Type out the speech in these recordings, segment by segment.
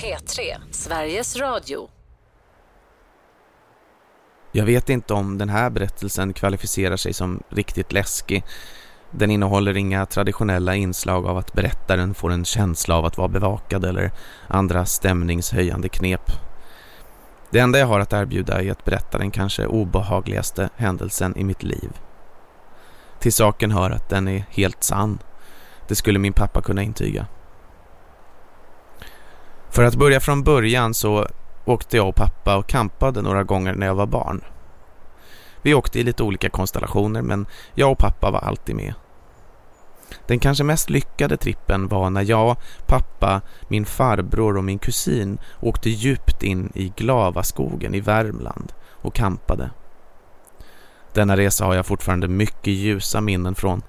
P3, Sveriges Radio. Jag vet inte om den här berättelsen kvalificerar sig som riktigt läskig. Den innehåller inga traditionella inslag av att berättaren får en känsla av att vara bevakad eller andra stämningshöjande knep. Det enda jag har att erbjuda är att berätta den kanske obehagligaste händelsen i mitt liv. Till saken hör att den är helt sann. Det skulle min pappa kunna intyga. För att börja från början så åkte jag och pappa och kampade några gånger när jag var barn. Vi åkte i lite olika konstellationer men jag och pappa var alltid med. Den kanske mest lyckade trippen var när jag, pappa, min farbror och min kusin åkte djupt in i Glavaskogen i Värmland och kampade. Denna resa har jag fortfarande mycket ljusa minnen från.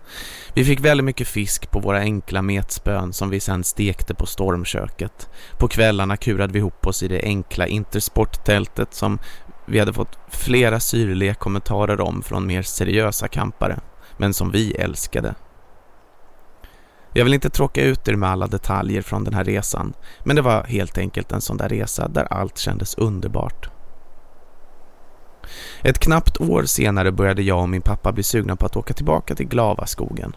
Vi fick väldigt mycket fisk på våra enkla metspön som vi sedan stekte på stormköket. På kvällarna kurade vi ihop oss i det enkla intersporttältet som vi hade fått flera syrliga kommentarer om från mer seriösa kampare, men som vi älskade. Jag vill inte tråka ut er med alla detaljer från den här resan, men det var helt enkelt en sån där resa där allt kändes underbart. Ett knappt år senare började jag och min pappa bli sugna på att åka tillbaka till Glavaskogen.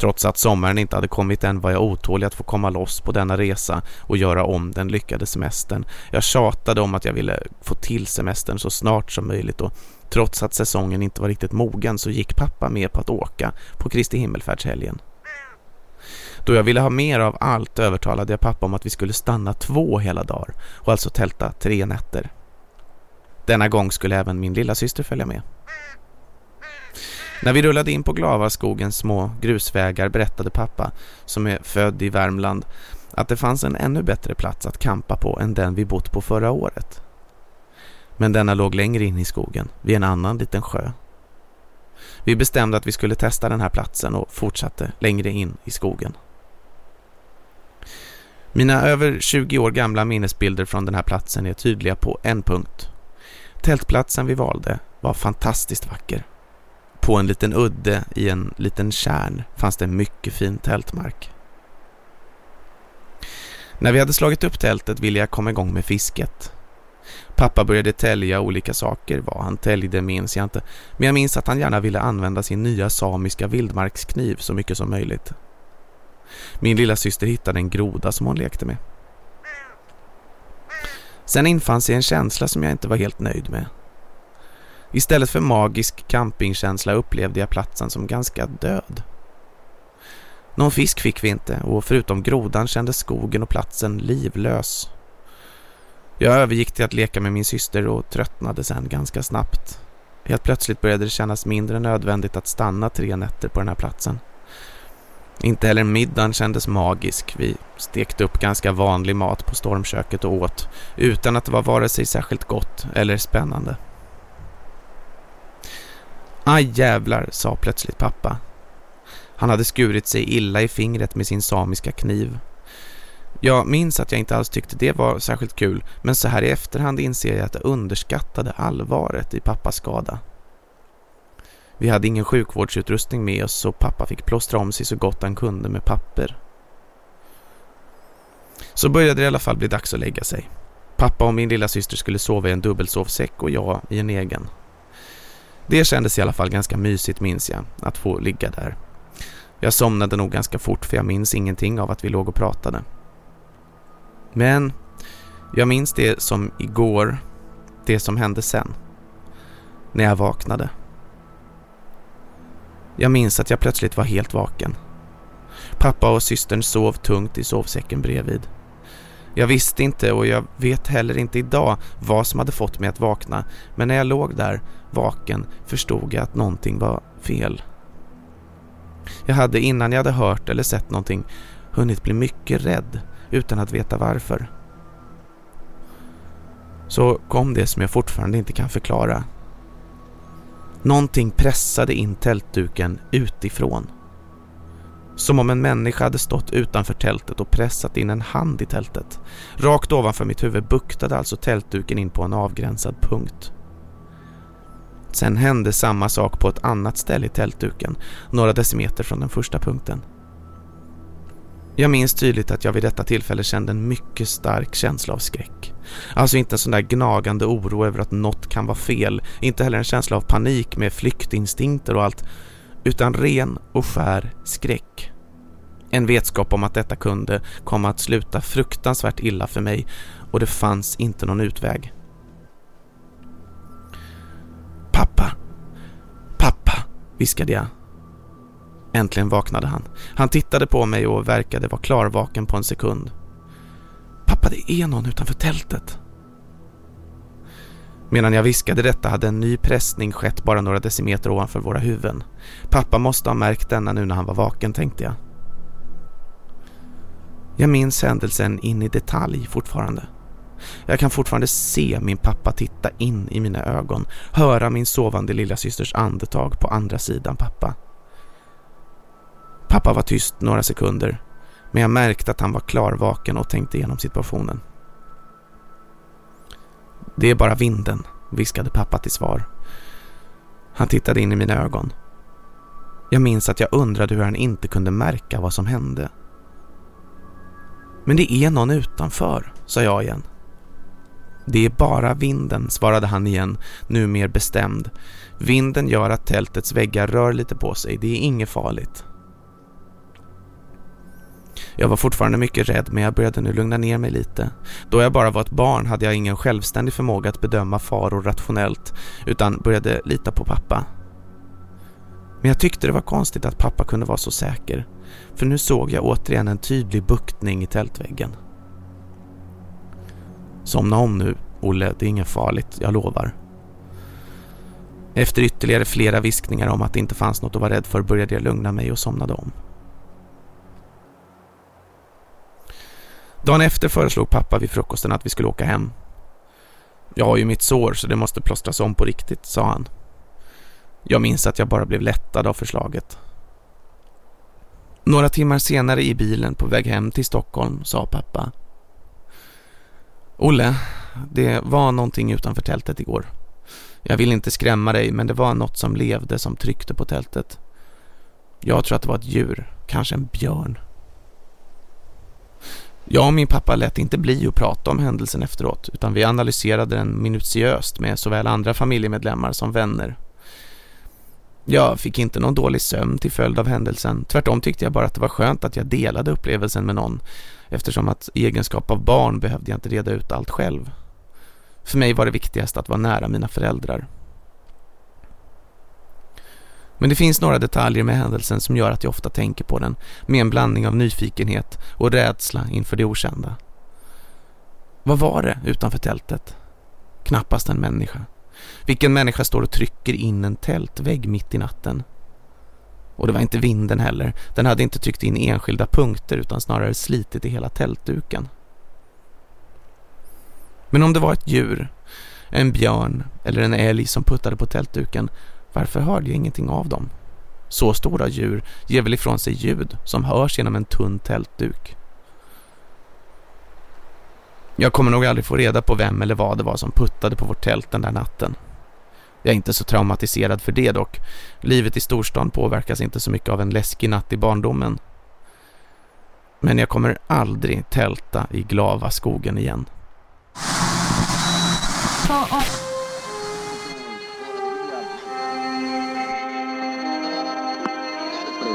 Trots att sommaren inte hade kommit än var jag otålig att få komma loss på denna resa och göra om den lyckade semestern. Jag tjatade om att jag ville få till semestern så snart som möjligt och trots att säsongen inte var riktigt mogen så gick pappa med på att åka på Kristi himmelfärdshelgen. Då jag ville ha mer av allt övertalade jag pappa om att vi skulle stanna två hela dagar och alltså tälta tre nätter. Denna gång skulle även min lilla syster följa med. När vi rullade in på Glavaskogens små grusvägar berättade pappa, som är född i Värmland, att det fanns en ännu bättre plats att kampa på än den vi bott på förra året. Men denna låg längre in i skogen, vid en annan liten sjö. Vi bestämde att vi skulle testa den här platsen och fortsatte längre in i skogen. Mina över 20 år gamla minnesbilder från den här platsen är tydliga på en punkt. Tältplatsen vi valde var fantastiskt vacker. På en liten udde i en liten kärn fanns det mycket fin tältmark. När vi hade slagit upp tältet ville jag komma igång med fisket. Pappa började tälja olika saker, vad han täljde minns jag inte, men jag minns att han gärna ville använda sin nya samiska vildmarkskniv så mycket som möjligt. Min lilla syster hittade en groda som hon lekte med. Sen infann sig en känsla som jag inte var helt nöjd med. Istället för magisk campingkänsla upplevde jag platsen som ganska död. Någon fisk fick vi inte och förutom grodan kändes skogen och platsen livlös. Jag övergick till att leka med min syster och tröttnade sen ganska snabbt. Helt plötsligt började det kännas mindre nödvändigt att stanna tre nätter på den här platsen. Inte heller middagen kändes magisk. Vi stekte upp ganska vanlig mat på stormköket och åt utan att det var vare sig särskilt gott eller spännande. Aj jävlar, sa plötsligt pappa. Han hade skurit sig illa i fingret med sin samiska kniv. Jag minns att jag inte alls tyckte det var särskilt kul men så här i efterhand inser jag att jag underskattade allvaret i pappas skada. Vi hade ingen sjukvårdsutrustning med oss så pappa fick plåstra om sig så gott han kunde med papper. Så började det i alla fall bli dags att lägga sig. Pappa och min lilla syster skulle sova i en dubbelsovsäck och jag i en egen. Det kändes i alla fall ganska mysigt minns jag, att få ligga där. Jag somnade nog ganska fort för jag minns ingenting av att vi låg och pratade. Men jag minns det som igår, det som hände sen. När jag vaknade. Jag minns att jag plötsligt var helt vaken. Pappa och systern sov tungt i sovsäcken bredvid. Jag visste inte och jag vet heller inte idag vad som hade fått mig att vakna men när jag låg där vaken förstod jag att någonting var fel. Jag hade innan jag hade hört eller sett någonting hunnit bli mycket rädd utan att veta varför. Så kom det som jag fortfarande inte kan förklara. Någonting pressade in tältduken utifrån. Som om en människa hade stått utanför tältet och pressat in en hand i tältet. Rakt ovanför mitt huvud buktade alltså tältduken in på en avgränsad punkt. Sen hände samma sak på ett annat ställe i tältduken, några decimeter från den första punkten. Jag minns tydligt att jag vid detta tillfälle kände en mycket stark känsla av skräck. Alltså inte en sån där gnagande oro över att något kan vara fel, inte heller en känsla av panik med flyktinstinkter och allt, utan ren och skär skräck. En vetskap om att detta kunde komma att sluta fruktansvärt illa för mig och det fanns inte någon utväg. Pappa, pappa, viskade jag. Äntligen vaknade han. Han tittade på mig och verkade vara klarvaken på en sekund. Pappa, det är någon utanför tältet. Medan jag viskade detta hade en ny pressning skett bara några decimeter ovanför våra huvuden. Pappa måste ha märkt denna nu när han var vaken, tänkte jag. Jag minns händelsen in i detalj fortfarande. Jag kan fortfarande se min pappa titta in i mina ögon, höra min sovande lilla systers andetag på andra sidan pappa. Pappa var tyst några sekunder, men jag märkte att han var klarvaken och tänkte igenom situationen. Det är bara vinden, viskade pappa till svar. Han tittade in i mina ögon. Jag minns att jag undrade hur han inte kunde märka vad som hände. Men det är någon utanför, sa jag igen. Det är bara vinden, svarade han igen, nu mer bestämd. Vinden gör att tältets väggar rör lite på sig, det är inget farligt. Jag var fortfarande mycket rädd men jag började nu lugna ner mig lite. Då jag bara var ett barn hade jag ingen självständig förmåga att bedöma faror rationellt utan började lita på pappa. Men jag tyckte det var konstigt att pappa kunde vara så säker. För nu såg jag återigen en tydlig buktning i tältväggen. Somna om nu, Olle, det är inget farligt, jag lovar. Efter ytterligare flera viskningar om att det inte fanns något att vara rädd för började jag lugna mig och somnade om. Dagen efter föreslog pappa vid frukosten att vi skulle åka hem. Jag har ju mitt sår så det måste plåstras om på riktigt, sa han. Jag minns att jag bara blev lättad av förslaget. Några timmar senare i bilen på väg hem till Stockholm sa pappa. Olle, det var någonting utanför tältet igår. Jag vill inte skrämma dig men det var något som levde som tryckte på tältet. Jag tror att det var ett djur, kanske en björn. Jag och min pappa lät inte bli att prata om händelsen efteråt utan vi analyserade den minutiöst med såväl andra familjemedlemmar som vänner. Jag fick inte någon dålig sömn till följd av händelsen. Tvärtom tyckte jag bara att det var skönt att jag delade upplevelsen med någon eftersom att i egenskap av barn behövde jag inte reda ut allt själv. För mig var det viktigast att vara nära mina föräldrar. Men det finns några detaljer med händelsen som gör att jag ofta tänker på den med en blandning av nyfikenhet och rädsla inför det okända. Vad var det utanför tältet? Knappast en människa. Vilken människa står och trycker in en tältvägg mitt i natten? Och det var inte vinden heller. Den hade inte tryckt in enskilda punkter utan snarare slitit i hela tältduken. Men om det var ett djur, en björn eller en älg som puttade på tältduken varför hörde jag ingenting av dem? Så stora djur ger väl ifrån sig ljud som hörs genom en tunn tältduk. Jag kommer nog aldrig få reda på vem eller vad det var som puttade på vårt tält den där natten. Jag är inte så traumatiserad för det dock. Livet i storstan påverkas inte så mycket av en läskig natt i barndomen. Men jag kommer aldrig tälta i Glava skogen igen.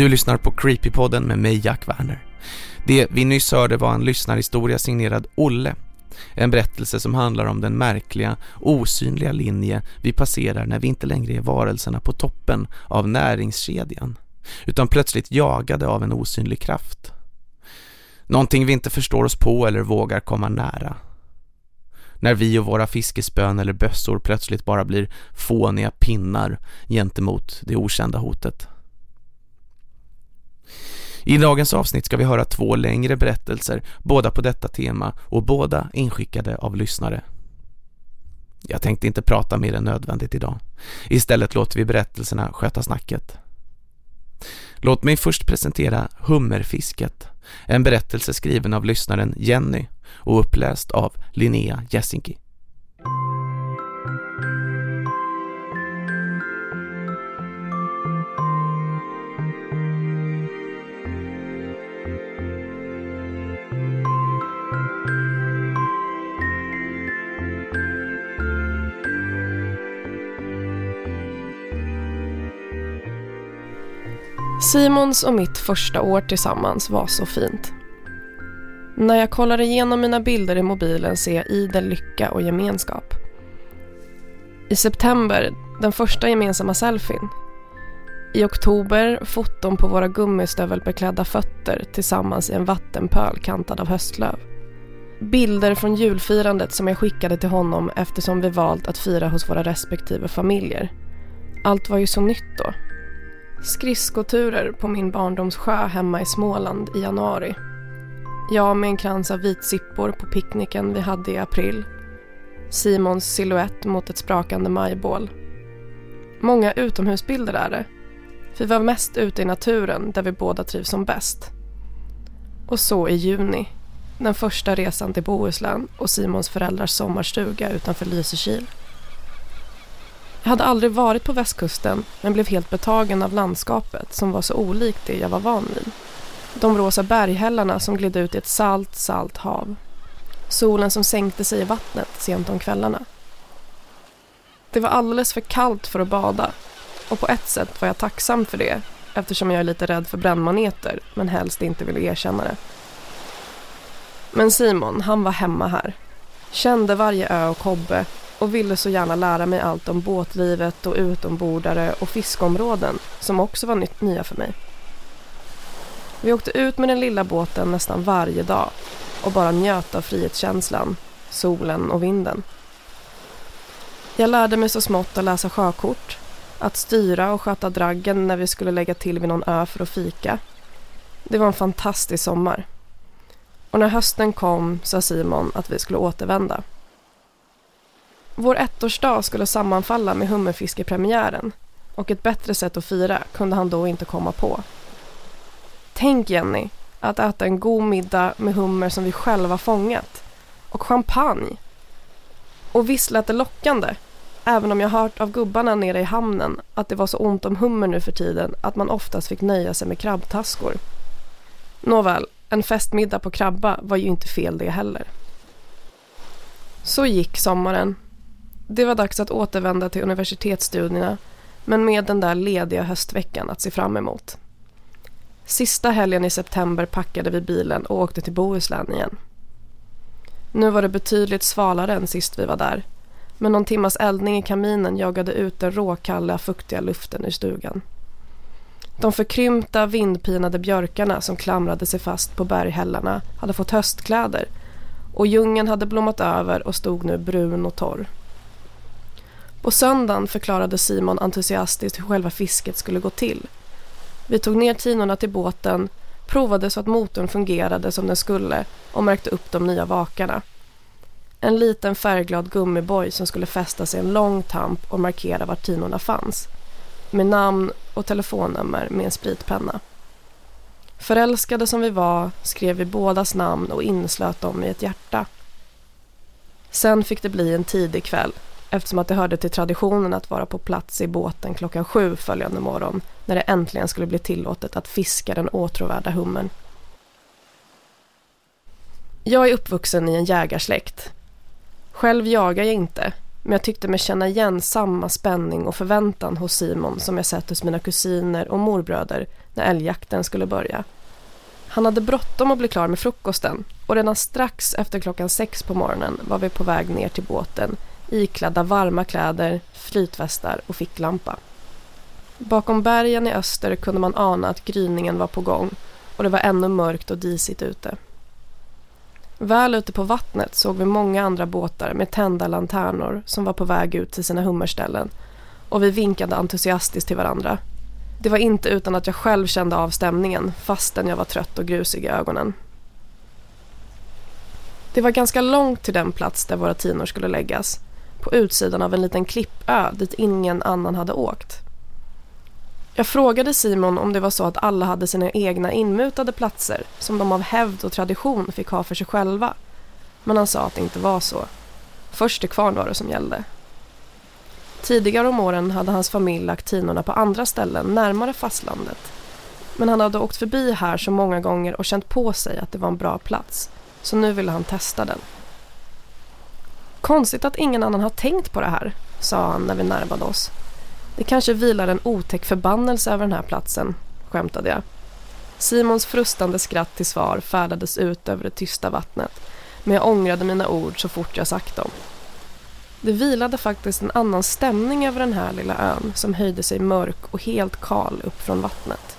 Du lyssnar på Creepypodden med mig Jack Werner. Det vi nyss hörde var en lyssnarhistoria signerad Olle. En berättelse som handlar om den märkliga, osynliga linje vi passerar när vi inte längre är varelserna på toppen av näringskedjan utan plötsligt jagade av en osynlig kraft. Någonting vi inte förstår oss på eller vågar komma nära. När vi och våra fiskespön eller bössor plötsligt bara blir fåniga pinnar gentemot det okända hotet. I dagens avsnitt ska vi höra två längre berättelser, båda på detta tema och båda inskickade av lyssnare. Jag tänkte inte prata mer än nödvändigt idag. Istället låter vi berättelserna sköta snacket. Låt mig först presentera Hummerfisket, en berättelse skriven av lyssnaren Jenny och uppläst av Linnea Jessinki. Simons och mitt första år tillsammans var så fint. När jag kollar igenom mina bilder i mobilen ser jag idel lycka och gemenskap. I september, den första gemensamma selfien. I oktober, foton på våra gummistövelbeklädda fötter tillsammans i en vattenpöl kantad av höstlöv. Bilder från julfirandet som jag skickade till honom eftersom vi valt att fira hos våra respektive familjer. Allt var ju så nytt då. Skridskoturer på min barndomssjö hemma i Småland i januari. Jag med en krans av vitsippor på picknicken vi hade i april. Simons silhuett mot ett sprakande majbål. Många utomhusbilder är det. Vi var mest ute i naturen där vi båda trivs som bäst. Och så i juni, den första resan till Bohuslän och Simons föräldrars sommarstuga utanför Lysekil. Jag hade aldrig varit på västkusten men blev helt betagen av landskapet som var så olikt det jag var van vid. De rosa berghällarna som gled ut i ett salt, salt hav. Solen som sänkte sig i vattnet sent om kvällarna. Det var alldeles för kallt för att bada och på ett sätt var jag tacksam för det eftersom jag är lite rädd för brännmaneter men helst inte ville erkänna det. Men Simon, han var hemma här. Kände varje ö och kobbe och ville så gärna lära mig allt om båtlivet och utombordare och fiskområden som också var nytt, nya för mig. Vi åkte ut med den lilla båten nästan varje dag och bara njöt av frihetskänslan, solen och vinden. Jag lärde mig så smått att läsa sjökort, att styra och sköta draggen när vi skulle lägga till vid någon ö för att fika. Det var en fantastisk sommar. Och när hösten kom sa Simon att vi skulle återvända. Vår ettårsdag skulle sammanfalla med hummerfiskepremiären och ett bättre sätt att fira kunde han då inte komma på. Tänk Jenny, att äta en god middag med hummer som vi själva fångat. Och champagne. Och visst lät det lockande, även om jag hört av gubbarna nere i hamnen att det var så ont om hummer nu för tiden att man oftast fick nöja sig med krabbtaskor. Nåväl, en festmiddag på krabba var ju inte fel det heller. Så gick sommaren det var dags att återvända till universitetsstudierna men med den där lediga höstveckan att se fram emot. Sista helgen i september packade vi bilen och åkte till Bohuslän igen. Nu var det betydligt svalare än sist vi var där men någon timmas eldning i kaminen jagade ut den råkalla, fuktiga luften ur stugan. De förkrympta, vindpinade björkarna som klamrade sig fast på berghällarna hade fått höstkläder och djungeln hade blommat över och stod nu brun och torr. På söndagen förklarade Simon entusiastiskt hur själva fisket skulle gå till. Vi tog ner tinorna till båten, provade så att motorn fungerade som den skulle och märkte upp de nya vakarna. En liten färgglad gummiboj som skulle fästas i en lång tamp och markera var tinorna fanns. Med namn och telefonnummer med en spritpenna. Förälskade som vi var skrev vi bådas namn och inslöt dem i ett hjärta. Sen fick det bli en tidig kväll eftersom att det hörde till traditionen att vara på plats i båten klockan sju följande morgon när det äntligen skulle bli tillåtet att fiska den åtråvärda hummern. Jag är uppvuxen i en jägarsläkt. Själv jagar jag inte, men jag tyckte mig känna igen samma spänning och förväntan hos Simon som jag sett hos mina kusiner och morbröder när älgjakten skulle börja. Han hade bråttom att bli klar med frukosten och redan strax efter klockan sex på morgonen var vi på väg ner till båten iklädda varma kläder, flytvästar och ficklampa. Bakom bergen i öster kunde man ana att gryningen var på gång och det var ännu mörkt och disigt ute. Väl ute på vattnet såg vi många andra båtar med tända lanternor som var på väg ut till sina hummerställen och vi vinkade entusiastiskt till varandra. Det var inte utan att jag själv kände av stämningen fastän jag var trött och grusig i ögonen. Det var ganska långt till den plats där våra tinor skulle läggas. På utsidan av en liten klippö dit ingen annan hade åkt. Jag frågade Simon om det var så att alla hade sina egna inmutade platser som de av hävd och tradition fick ha för sig själva. Men han sa att det inte var så. Först till kvarn var det som gällde. Tidigare om åren hade hans familj lagt tinorna på andra ställen närmare fastlandet. Men han hade åkt förbi här så många gånger och känt på sig att det var en bra plats. Så nu ville han testa den. Konstigt att ingen annan har tänkt på det här, sa han när vi närmade oss. Det kanske vilar en otäck förbannelse över den här platsen, skämtade jag. Simons frustande skratt till svar färdades ut över det tysta vattnet men jag ångrade mina ord så fort jag sagt dem. Det vilade faktiskt en annan stämning över den här lilla ön som höjde sig mörk och helt kal upp från vattnet.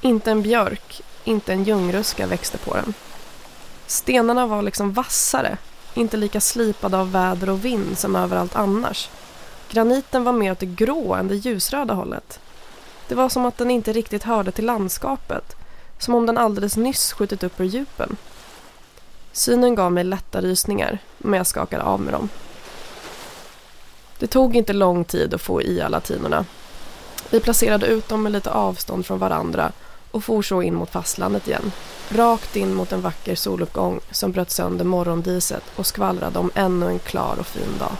Inte en björk, inte en ljungruska växte på den. Stenarna var liksom vassare, inte lika slipade av väder och vind som överallt annars. Graniten var mer åt det grå än det ljusröda hållet. Det var som att den inte riktigt hörde till landskapet, som om den alldeles nyss skjutit upp ur djupen. Synen gav mig lätta rysningar, men jag skakade av med dem. Det tog inte lång tid att få i alla tinorna. Vi placerade ut dem med lite avstånd från varandra och for så in mot fastlandet igen. Rakt in mot en vacker soluppgång som bröt sönder morgondiset och skvallrade om ännu en klar och fin dag.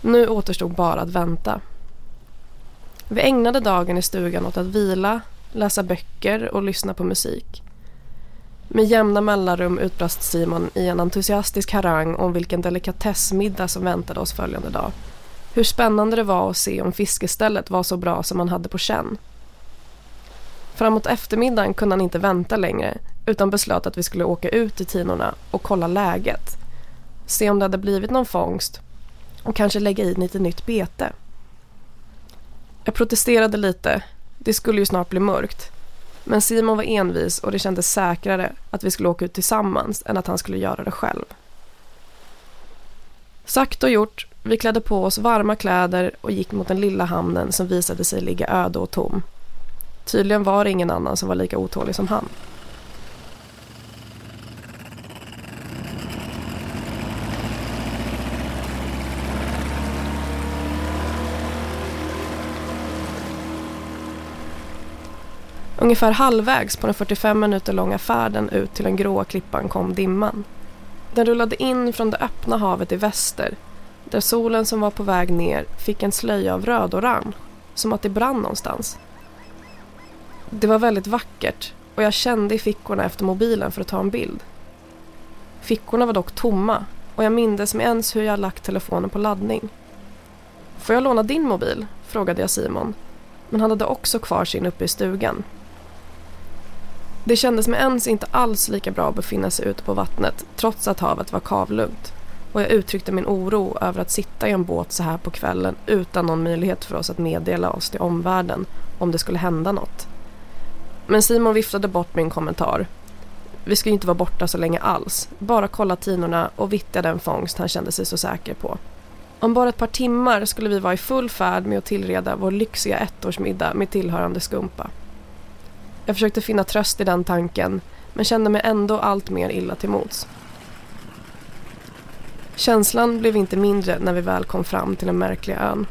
Nu återstod bara att vänta. Vi ägnade dagen i stugan åt att vila, läsa böcker och lyssna på musik. Med jämna mellanrum utbrast Simon i en entusiastisk harang om vilken delikatessmiddag som väntade oss följande dag. Hur spännande det var att se om fiskestället var så bra som man hade på känn. Framåt eftermiddagen kunde han inte vänta längre utan beslöt att vi skulle åka ut i tinorna och kolla läget. Se om det hade blivit någon fångst och kanske lägga i lite nytt bete. Jag protesterade lite. Det skulle ju snart bli mörkt. Men Simon var envis och det kändes säkrare att vi skulle åka ut tillsammans än att han skulle göra det själv. Sagt och gjort, vi klädde på oss varma kläder och gick mot den lilla hamnen som visade sig ligga öde och tom. Tydligen var det ingen annan som var lika otålig som han. Ungefär halvvägs på den 45 minuter långa färden ut till den gråa klippan kom dimman. Den rullade in från det öppna havet i väster där solen som var på väg ner fick en slöja av röd-orange som att det brann någonstans. Det var väldigt vackert och jag kände i fickorna efter mobilen för att ta en bild. Fickorna var dock tomma och jag mindes med ens hur jag lagt telefonen på laddning. Får jag låna din mobil? frågade jag Simon. Men han hade också kvar sin uppe i stugan det kändes med ens inte alls lika bra att befinna sig ute på vattnet trots att havet var kavlugnt och jag uttryckte min oro över att sitta i en båt så här på kvällen utan någon möjlighet för oss att meddela oss till omvärlden om det skulle hända något. Men Simon viftade bort min kommentar. Vi ska ju inte vara borta så länge alls, bara kolla tinorna och vittja den fångst han kände sig så säker på. Om bara ett par timmar skulle vi vara i full färd med att tillreda vår lyxiga ettårsmiddag med tillhörande skumpa. Jag försökte finna tröst i den tanken men kände mig ändå allt mer illa till mots. Känslan blev inte mindre när vi väl kom fram till den märkliga ön.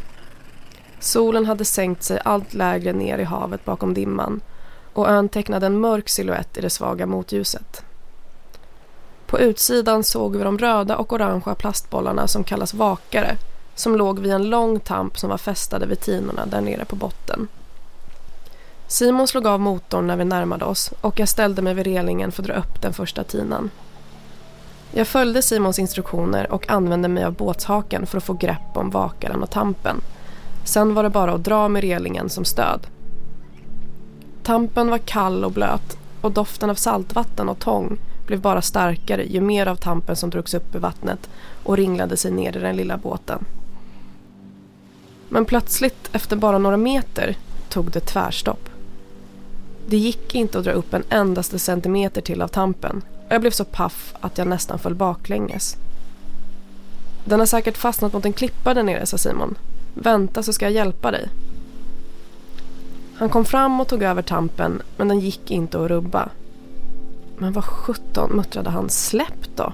Solen hade sänkt sig allt lägre ner i havet bakom dimman och ön tecknade en mörk siluett i det svaga motljuset. På utsidan såg vi de röda och orangea plastbollarna som kallas vakare som låg vid en lång tamp som var fästade vid tinorna där nere på botten. Simon slog av motorn när vi närmade oss och jag ställde mig vid relingen för att dra upp den första tinan. Jag följde Simons instruktioner och använde mig av båtshaken för att få grepp om vakaren och tampen. Sen var det bara att dra med relingen som stöd. Tampen var kall och blöt och doften av saltvatten och tång blev bara starkare ju mer av tampen som drogs upp i vattnet och ringlade sig ner i den lilla båten. Men plötsligt, efter bara några meter, tog det tvärstopp. Det gick inte att dra upp en endaste centimeter till av tampen och jag blev så paff att jag nästan föll baklänges. Den har säkert fastnat mot en klippa där nere, sa Simon. Vänta så ska jag hjälpa dig. Han kom fram och tog över tampen men den gick inte att rubba. Men vad sjutton muttrade han, släpp då.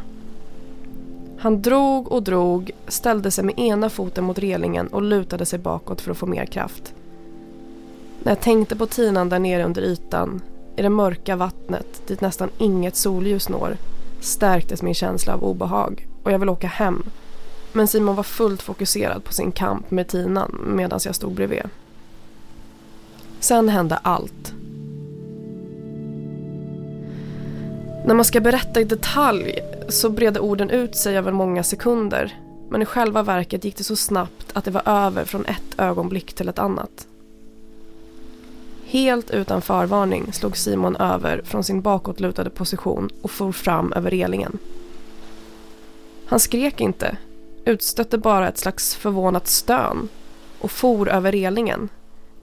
Han drog och drog, ställde sig med ena foten mot relingen och lutade sig bakåt för att få mer kraft. När jag tänkte på tinan där nere under ytan, i det mörka vattnet dit nästan inget solljus når, stärktes min känsla av obehag och jag ville åka hem. Men Simon var fullt fokuserad på sin kamp med tinan medan jag stod bredvid. Sen hände allt. När man ska berätta i detalj så bredde orden ut sig över många sekunder. Men i själva verket gick det så snabbt att det var över från ett ögonblick till ett annat. Helt utan förvarning slog Simon över från sin bakåtlutade position och for fram över relingen. Han skrek inte, utstötte bara ett slags förvånat stön och for över relingen.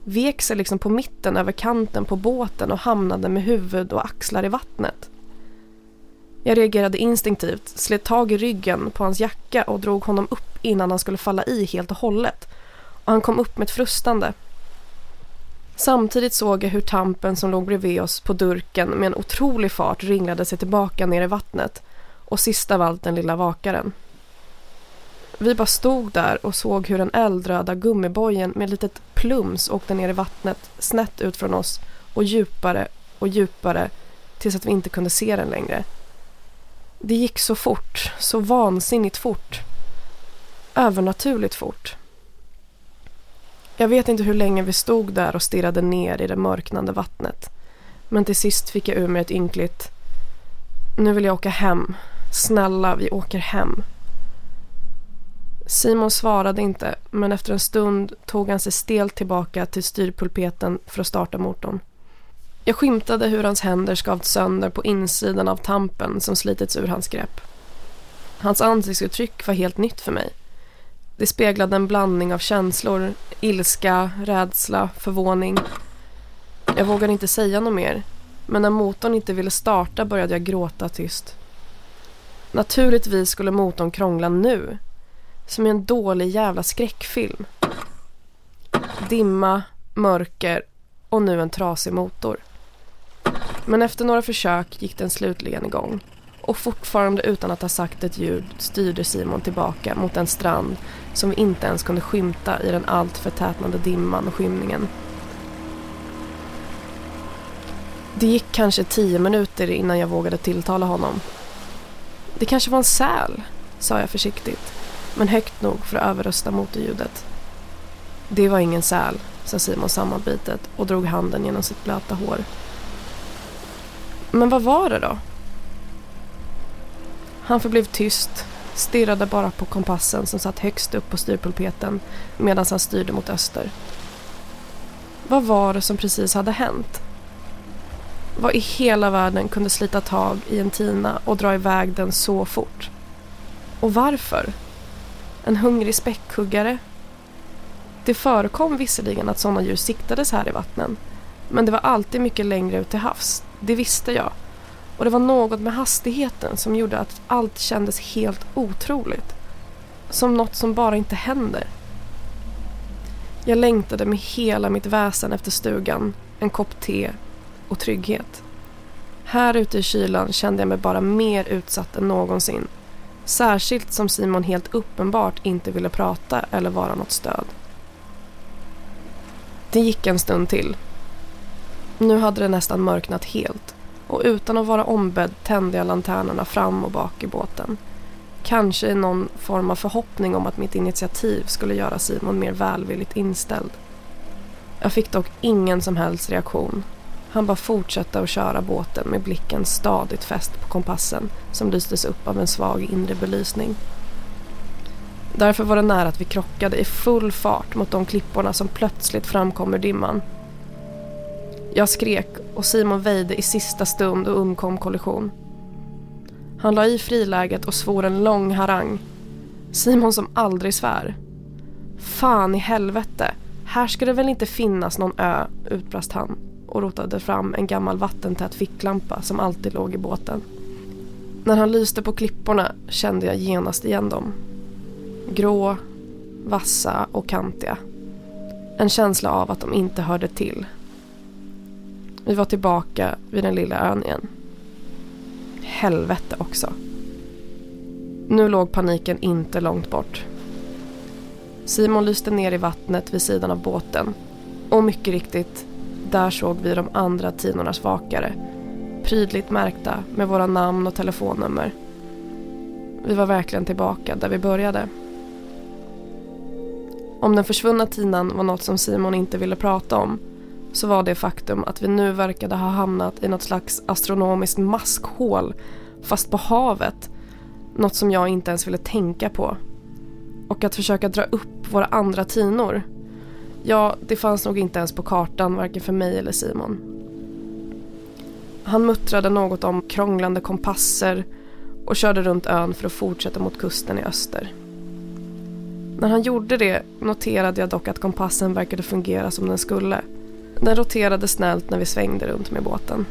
Vek sig liksom på mitten över kanten på båten och hamnade med huvud och axlar i vattnet. Jag reagerade instinktivt, slet tag i ryggen på hans jacka och drog honom upp innan han skulle falla i helt och hållet. Och han kom upp med ett frustande. Samtidigt såg jag hur tampen som låg bredvid oss på durken med en otrolig fart ringlade sig tillbaka ner i vattnet och sist av allt den lilla vakaren. Vi bara stod där och såg hur den eldröda gummibojen med ett litet plums åkte ner i vattnet snett ut från oss och djupare och djupare tills att vi inte kunde se den längre. Det gick så fort, så vansinnigt fort. Övernaturligt fort. Jag vet inte hur länge vi stod där och stirrade ner i det mörknande vattnet. Men till sist fick jag ur mig ett ynkligt Nu vill jag åka hem. Snälla, vi åker hem. Simon svarade inte, men efter en stund tog han sig stelt tillbaka till styrpulpeten för att starta motorn. Jag skymtade hur hans händer skavt sönder på insidan av tampen som slitits ur hans grepp. Hans ansiktsuttryck var helt nytt för mig. Det speglade en blandning av känslor, ilska, rädsla, förvåning. Jag vågade inte säga något mer, men när motorn inte ville starta började jag gråta tyst. Naturligtvis skulle motorn krångla nu, som i en dålig jävla skräckfilm. Dimma, mörker och nu en trasig motor. Men efter några försök gick den slutligen igång. Och fortfarande utan att ha sagt ett ljud styrde Simon tillbaka mot en strand som vi inte ens kunde skymta i den allt förtätnande dimman och skymningen. Det gick kanske tio minuter innan jag vågade tilltala honom. Det kanske var en säl, sa jag försiktigt, men högt nog för att överrösta motorljudet. Det var ingen säl, sa Simon sammanbitet och drog handen genom sitt blöta hår. Men vad var det då? Han förblev tyst, stirrade bara på kompassen som satt högst upp på styrpulpeten medan han styrde mot öster. Vad var det som precis hade hänt? Vad i hela världen kunde slita tag i en tina och dra iväg den så fort? Och varför? En hungrig späckhuggare? Det förekom visserligen att sådana djur siktades här i vattnen men det var alltid mycket längre ut till havs, det visste jag. Och det var något med hastigheten som gjorde att allt kändes helt otroligt. Som något som bara inte händer. Jag längtade med hela mitt väsen efter stugan, en kopp te och trygghet. Här ute i kylan kände jag mig bara mer utsatt än någonsin. Särskilt som Simon helt uppenbart inte ville prata eller vara något stöd. Det gick en stund till nu hade det nästan mörknat helt och utan att vara ombedd tände jag lanternorna fram och bak i båten. Kanske i någon form av förhoppning om att mitt initiativ skulle göra Simon mer välvilligt inställd. Jag fick dock ingen som helst reaktion. Han bara fortsatte att köra båten med blicken stadigt fäst på kompassen som lystes upp av en svag inre belysning. Därför var det nära att vi krockade i full fart mot de klipporna som plötsligt framkom ur dimman jag skrek och Simon väjde i sista stund och undkom kollision. Han la i friläget och svor en lång harang. Simon som aldrig svär. Fan i helvete, här ska det väl inte finnas någon ö, utbrast han och rotade fram en gammal vattentät ficklampa som alltid låg i båten. När han lyste på klipporna kände jag genast igen dem. Grå, vassa och kantiga. En känsla av att de inte hörde till Vi var tillbaka vid den lilla ön igen. Helvete också. Nu låg paniken inte långt bort. Simon lyste ner i vattnet vid sidan av båten. Och mycket riktigt, där såg vi de andra tinornas vakare. Prydligt märkta med våra namn och telefonnummer. Vi var verkligen tillbaka där vi började. Om den försvunna tinan var något som Simon inte ville prata om så var det faktum att vi nu verkade ha hamnat i något slags astronomiskt maskhål fast på havet något som jag inte ens ville tänka på. Och att försöka dra upp våra andra tinor. Ja, det fanns nog inte ens på kartan varken för mig eller Simon. Han muttrade något om krånglande kompasser och körde runt ön för att fortsätta mot kusten i öster. När han gjorde det noterade jag dock att kompassen verkade fungera som den skulle. Den roterade snällt när vi svängde runt med båten.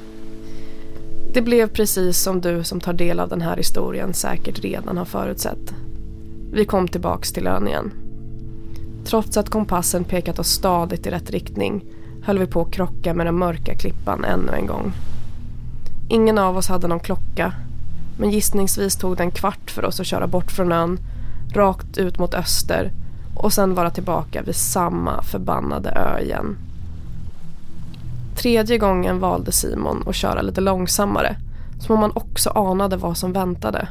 Det blev precis som du som tar del av den här historien säkert redan har förutsett. Vi kom tillbaks till ön igen. Trots att kompassen pekat oss stadigt i rätt riktning höll vi på att krocka med den mörka klippan ännu en gång. Ingen av oss hade någon klocka men gissningsvis tog det en kvart för oss att köra bort från ön, rakt ut mot öster och sen vara tillbaka vid samma förbannade ö igen. Tredje gången valde Simon att köra lite långsammare, som om han också anade vad som väntade.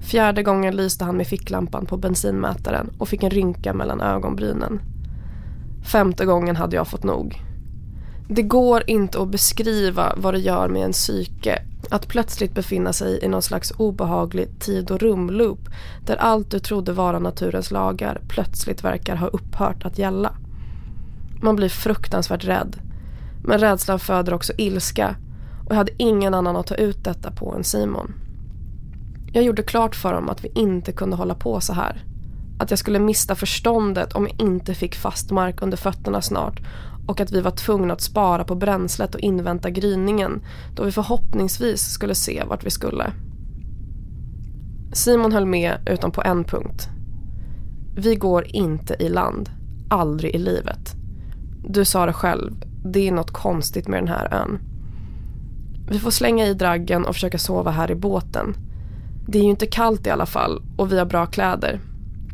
Fjärde gången lyste han med ficklampan på bensinmätaren och fick en rynka mellan ögonbrynen. Femte gången hade jag fått nog. Det går inte att beskriva vad det gör med en psyke att plötsligt befinna sig i någon slags obehaglig tid och rumloop där allt du trodde vara naturens lagar plötsligt verkar ha upphört att gälla. Man blir fruktansvärt rädd. Men rädslan föder också ilska och jag hade ingen annan att ta ut detta på än Simon. Jag gjorde klart för dem att vi inte kunde hålla på så här. Att jag skulle mista förståndet om jag inte fick fast mark under fötterna snart och att vi var tvungna att spara på bränslet och invänta gryningen då vi förhoppningsvis skulle se vart vi skulle. Simon höll med utom på en punkt. Vi går inte i land. Aldrig i livet. Du sa det själv, det är något konstigt med den här ön. Vi får slänga i draggen och försöka sova här i båten. Det är ju inte kallt i alla fall och vi har bra kläder.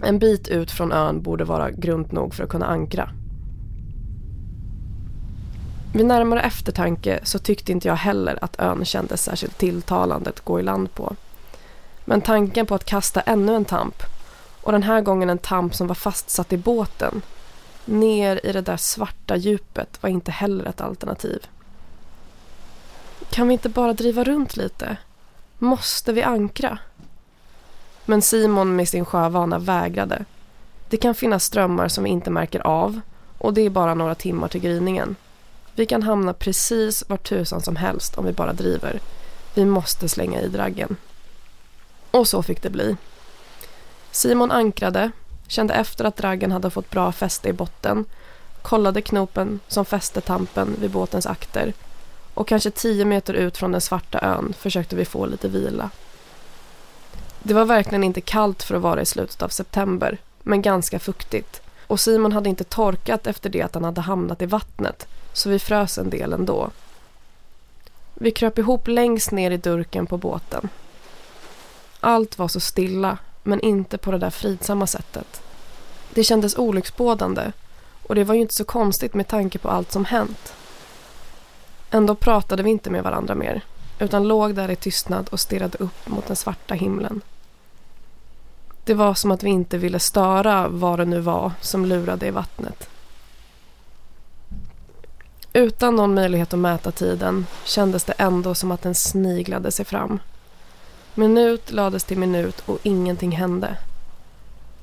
En bit ut från ön borde vara grunt nog för att kunna ankra. Vid närmare eftertanke så tyckte inte jag heller att ön kändes särskilt tilltalande att gå i land på. Men tanken på att kasta ännu en tamp och den här gången en tamp som var fastsatt i båten ner i det där svarta djupet var inte heller ett alternativ. Kan vi inte bara driva runt lite? Måste vi ankra? Men Simon med sin sjövana vägrade. Det kan finnas strömmar som vi inte märker av och det är bara några timmar till gryningen. Vi kan hamna precis var tusan som helst om vi bara driver. Vi måste slänga i draggen. Och så fick det bli. Simon ankrade, kände efter att draggen hade fått bra fäste i botten, kollade knopen som fäste tampen vid båtens akter och kanske tio meter ut från den svarta ön försökte vi få lite vila. Det var verkligen inte kallt för att vara i slutet av september, men ganska fuktigt och Simon hade inte torkat efter det att han hade hamnat i vattnet så vi frös en del ändå. Vi kröp ihop längst ner i durken på båten. Allt var så stilla, men inte på det där fridsamma sättet. Det kändes olycksbådande och det var ju inte så konstigt med tanke på allt som hänt. Ändå pratade vi inte med varandra mer utan låg där i tystnad och stirrade upp mot den svarta himlen. Det var som att vi inte ville störa vad det nu var som lurade i vattnet. Utan någon möjlighet att mäta tiden kändes det ändå som att den sniglade sig fram. Minut lades till minut och ingenting hände.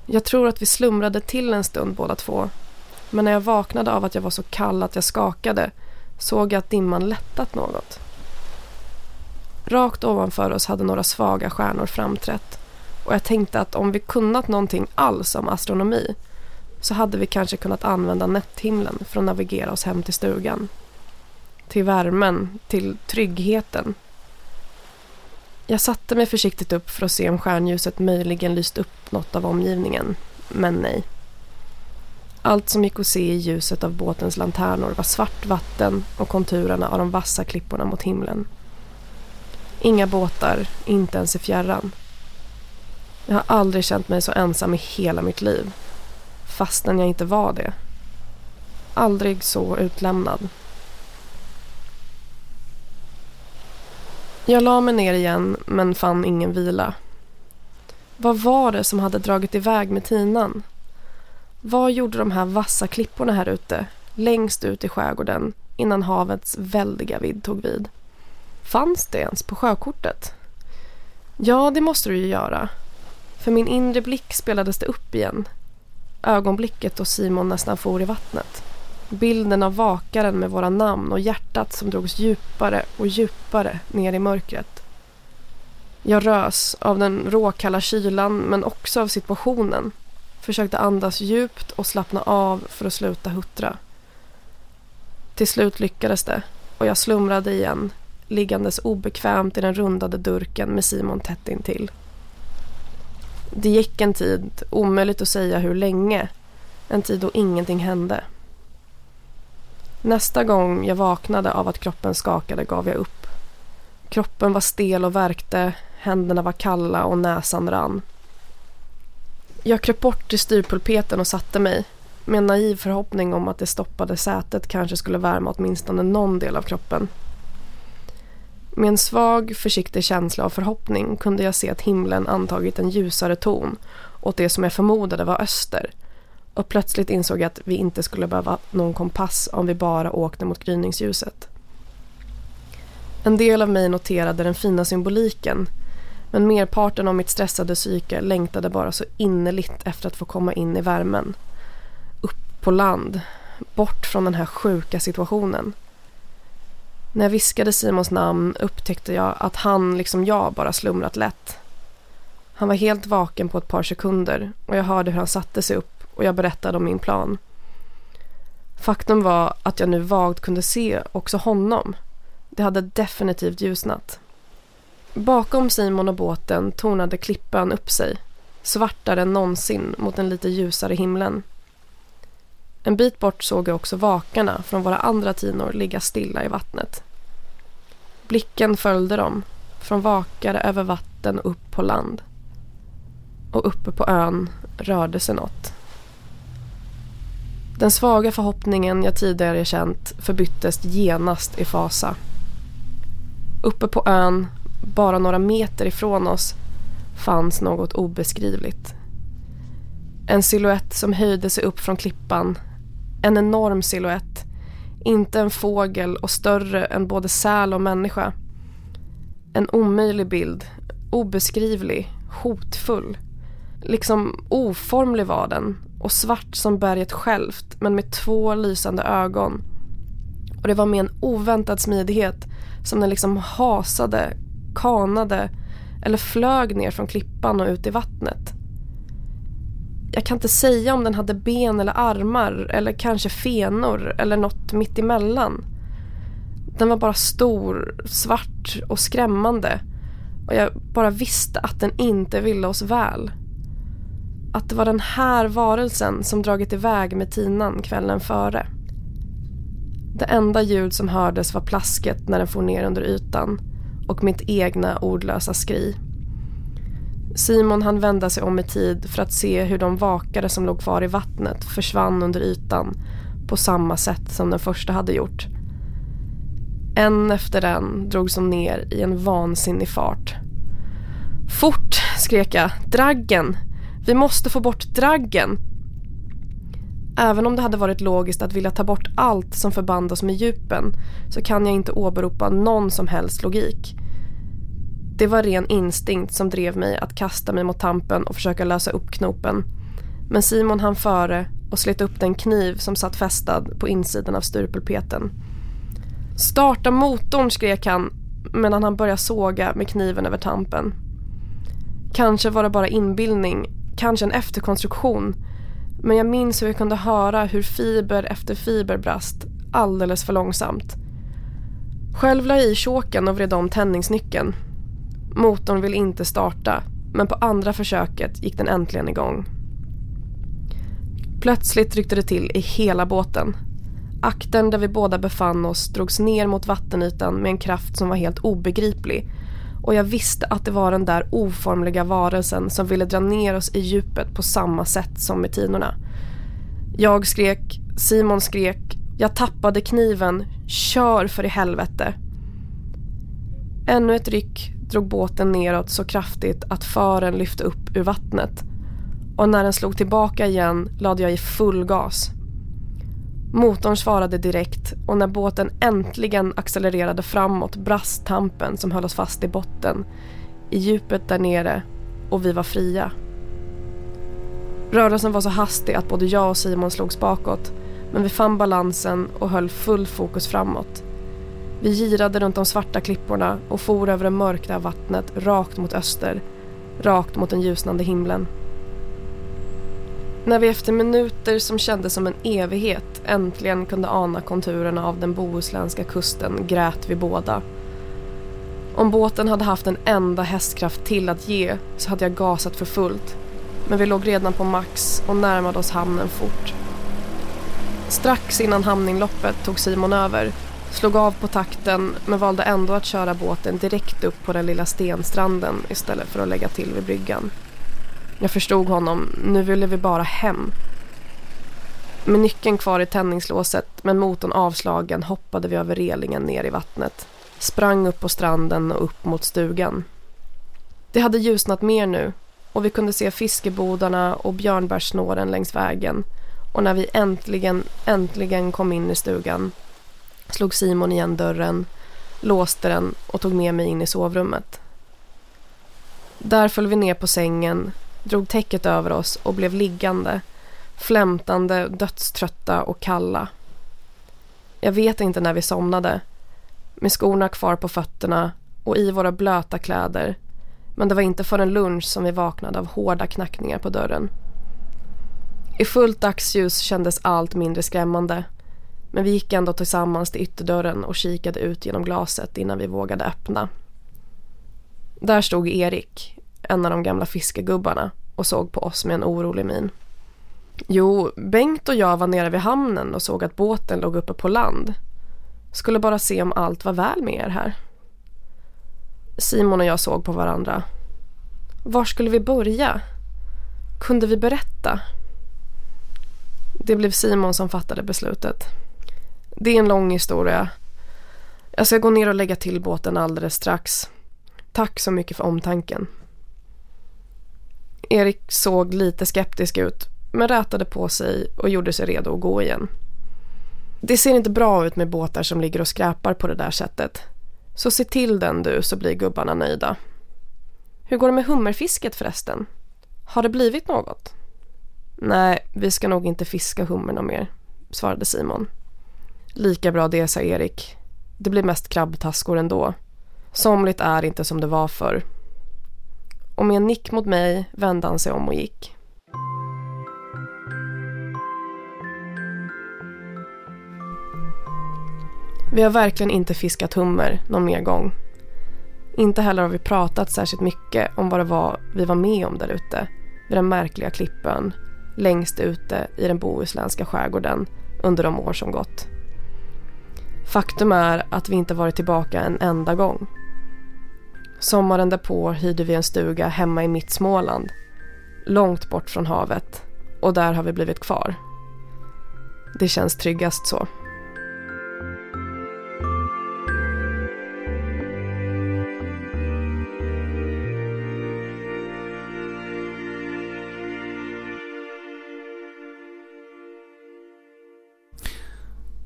Jag tror att vi slumrade till en stund båda två. Men när jag vaknade av att jag var så kall att jag skakade såg jag att dimman lättat något. Rakt ovanför oss hade några svaga stjärnor framträtt och jag tänkte att om vi kunnat någonting alls om astronomi så hade vi kanske kunnat använda nätthimlen för att navigera oss hem till stugan. Till värmen, till tryggheten. Jag satte mig försiktigt upp för att se om stjärnljuset möjligen lyst upp något av omgivningen, men nej. Allt som gick att se i ljuset av båtens lanternor var svart vatten och konturerna av de vassa klipporna mot himlen. Inga båtar, inte ens i fjärran. Jag har aldrig känt mig så ensam i hela mitt liv. Fastän jag inte var det. Aldrig så utlämnad. Jag la mig ner igen men fann ingen vila. Vad var det som hade dragit iväg med tinan? Vad gjorde de här vassa klipporna här ute, längst ut i skärgården, innan havets väldiga vidd tog vid? Fanns det ens på sjökortet? Ja, det måste du ju göra. För min inre blick spelades det upp igen. Ögonblicket då Simon nästan for i vattnet. Bilden av vakaren med våra namn och hjärtat som drogs djupare och djupare ner i mörkret. Jag rös av den råkalla kylan men också av situationen. Försökte andas djupt och slappna av för att sluta huttra. Till slut lyckades det och jag slumrade igen liggandes obekvämt i den rundade durken med Simon tätt intill. Det gick en tid, omöjligt att säga hur länge. En tid då ingenting hände. Nästa gång jag vaknade av att kroppen skakade gav jag upp. Kroppen var stel och värkte, händerna var kalla och näsan rann. Jag kröp bort till styrpulpeten och satte mig med en naiv förhoppning om att det stoppade sätet kanske skulle värma åtminstone någon del av kroppen. Med en svag, försiktig känsla av förhoppning kunde jag se att himlen antagit en ljusare ton åt det som jag förmodade var öster. Och plötsligt insåg jag att vi inte skulle behöva någon kompass om vi bara åkte mot gryningsljuset. En del av mig noterade den fina symboliken men merparten av mitt stressade psyke längtade bara så innerligt efter att få komma in i värmen. Upp på land, bort från den här sjuka situationen. När jag viskade Simons namn upptäckte jag att han, liksom jag, bara slumrat lätt. Han var helt vaken på ett par sekunder och jag hörde hur han satte sig upp och jag berättade om min plan. Faktum var att jag nu vagt kunde se också honom. Det hade definitivt ljusnat. Bakom Simon och båten tornade klippan upp sig, svartare än någonsin mot den lite ljusare himlen. En bit bort såg jag också vakarna från våra andra tinor ligga stilla i vattnet. Blicken följde dem, från vakare över vatten upp på land. Och uppe på ön rörde sig något. Den svaga förhoppningen jag tidigare känt förbyttes genast i fasa. Uppe på ön, bara några meter ifrån oss, fanns något obeskrivligt. En siluett som höjde sig upp från klippan en enorm siluett. Inte en fågel och större än både säl och människa. En omöjlig bild. Obeskrivlig. Hotfull. Liksom oformlig var den och svart som berget självt men med två lysande ögon. Och det var med en oväntad smidighet som den liksom hasade, kanade eller flög ner från klippan och ut i vattnet. Jag kan inte säga om den hade ben eller armar eller kanske fenor eller något mittemellan. Den var bara stor, svart och skrämmande och jag bara visste att den inte ville oss väl. Att det var den här varelsen som dragit iväg med tinan kvällen före. Det enda ljud som hördes var plasket när den for ner under ytan och mitt egna ordlösa skri. Simon han vända sig om i tid för att se hur de vakare som låg kvar i vattnet försvann under ytan på samma sätt som den första hade gjort. En efter en drogs de ner i en vansinnig fart. Fort, skrek jag. Draggen! Vi måste få bort draggen! Även om det hade varit logiskt att vilja ta bort allt som förband oss med djupen så kan jag inte åberopa någon som helst logik. Det var ren instinkt som drev mig att kasta mig mot tampen och försöka lösa upp knopen. Men Simon hann före och slet upp den kniv som satt fästad på insidan av styrpulpeten. Starta motorn skrek han medan han började såga med kniven över tampen. Kanske var det bara inbildning, kanske en efterkonstruktion. Men jag minns hur jag kunde höra hur fiber efter fiber brast alldeles för långsamt. Själv la jag i choken och vred om tändningsnyckeln. Motorn vill inte starta men på andra försöket gick den äntligen igång. Plötsligt ryckte det till i hela båten. Akten där vi båda befann oss drogs ner mot vattenytan med en kraft som var helt obegriplig och jag visste att det var den där oformliga varelsen som ville dra ner oss i djupet på samma sätt som med tinorna. Jag skrek, Simon skrek, jag tappade kniven, kör för i helvete. Ännu ett ryck drog båten neråt så kraftigt att fören lyfte upp ur vattnet och när den slog tillbaka igen lade jag i full gas. Motorn svarade direkt och när båten äntligen accelererade framåt brast tampen som höll oss fast i botten, i djupet där nere och vi var fria. Rörelsen var så hastig att både jag och Simon slogs bakåt men vi fann balansen och höll full fokus framåt. Vi girade runt de svarta klipporna och for över det mörkta vattnet rakt mot öster, rakt mot den ljusnande himlen. När vi efter minuter som kändes som en evighet äntligen kunde ana konturerna av den bohuslänska kusten grät vi båda. Om båten hade haft en enda hästkraft till att ge så hade jag gasat för fullt. Men vi låg redan på max och närmade oss hamnen fort. Strax innan hamninloppet tog Simon över, slog av på takten men valde ändå att köra båten direkt upp på den lilla stenstranden istället för att lägga till vid bryggan. Jag förstod honom, nu ville vi bara hem. Med nyckeln kvar i tändningslåset men motorn avslagen hoppade vi över relingen ner i vattnet. Sprang upp på stranden och upp mot stugan. Det hade ljusnat mer nu och vi kunde se fiskebodarna och björnbärssnåren längs vägen. Och när vi äntligen, äntligen kom in i stugan slog Simon igen dörren, låste den och tog med mig in i sovrummet. Där föll vi ner på sängen, drog täcket över oss och blev liggande, flämtande, dödströtta och kalla. Jag vet inte när vi somnade, med skorna kvar på fötterna och i våra blöta kläder, men det var inte förrän lunch som vi vaknade av hårda knackningar på dörren. I fullt dagsljus kändes allt mindre skrämmande, men vi gick ändå tillsammans till ytterdörren och kikade ut genom glaset innan vi vågade öppna. Där stod Erik, en av de gamla fiskegubbarna och såg på oss med en orolig min. Jo, Bengt och jag var nere vid hamnen och såg att båten låg uppe på land. Skulle bara se om allt var väl med er här. Simon och jag såg på varandra. Var skulle vi börja? Kunde vi berätta? Det blev Simon som fattade beslutet. Det är en lång historia. Jag ska gå ner och lägga till båten alldeles strax. Tack så mycket för omtanken. Erik såg lite skeptisk ut men rätade på sig och gjorde sig redo att gå igen. Det ser inte bra ut med båtar som ligger och skräpar på det där sättet. Så se till den du så blir gubbarna nöjda. Hur går det med hummerfisket förresten? Har det blivit något? Nej, vi ska nog inte fiska hummerna mer, svarade Simon. Lika bra det, sa Erik. Det blir mest krabbtaskor ändå. Somligt är inte som det var förr och med en nick mot mig vände han sig om och gick. Vi har verkligen inte fiskat hummer någon mer gång. Inte heller har vi pratat särskilt mycket om vad det var vi var med om där ute vid den märkliga klippön längst ute i den bohuslänska skärgården under de år som gått. Faktum är att vi inte varit tillbaka en enda gång. Sommaren därpå hyrde vi en stuga hemma i mitt Småland. Långt bort från havet. Och där har vi blivit kvar. Det känns tryggast så.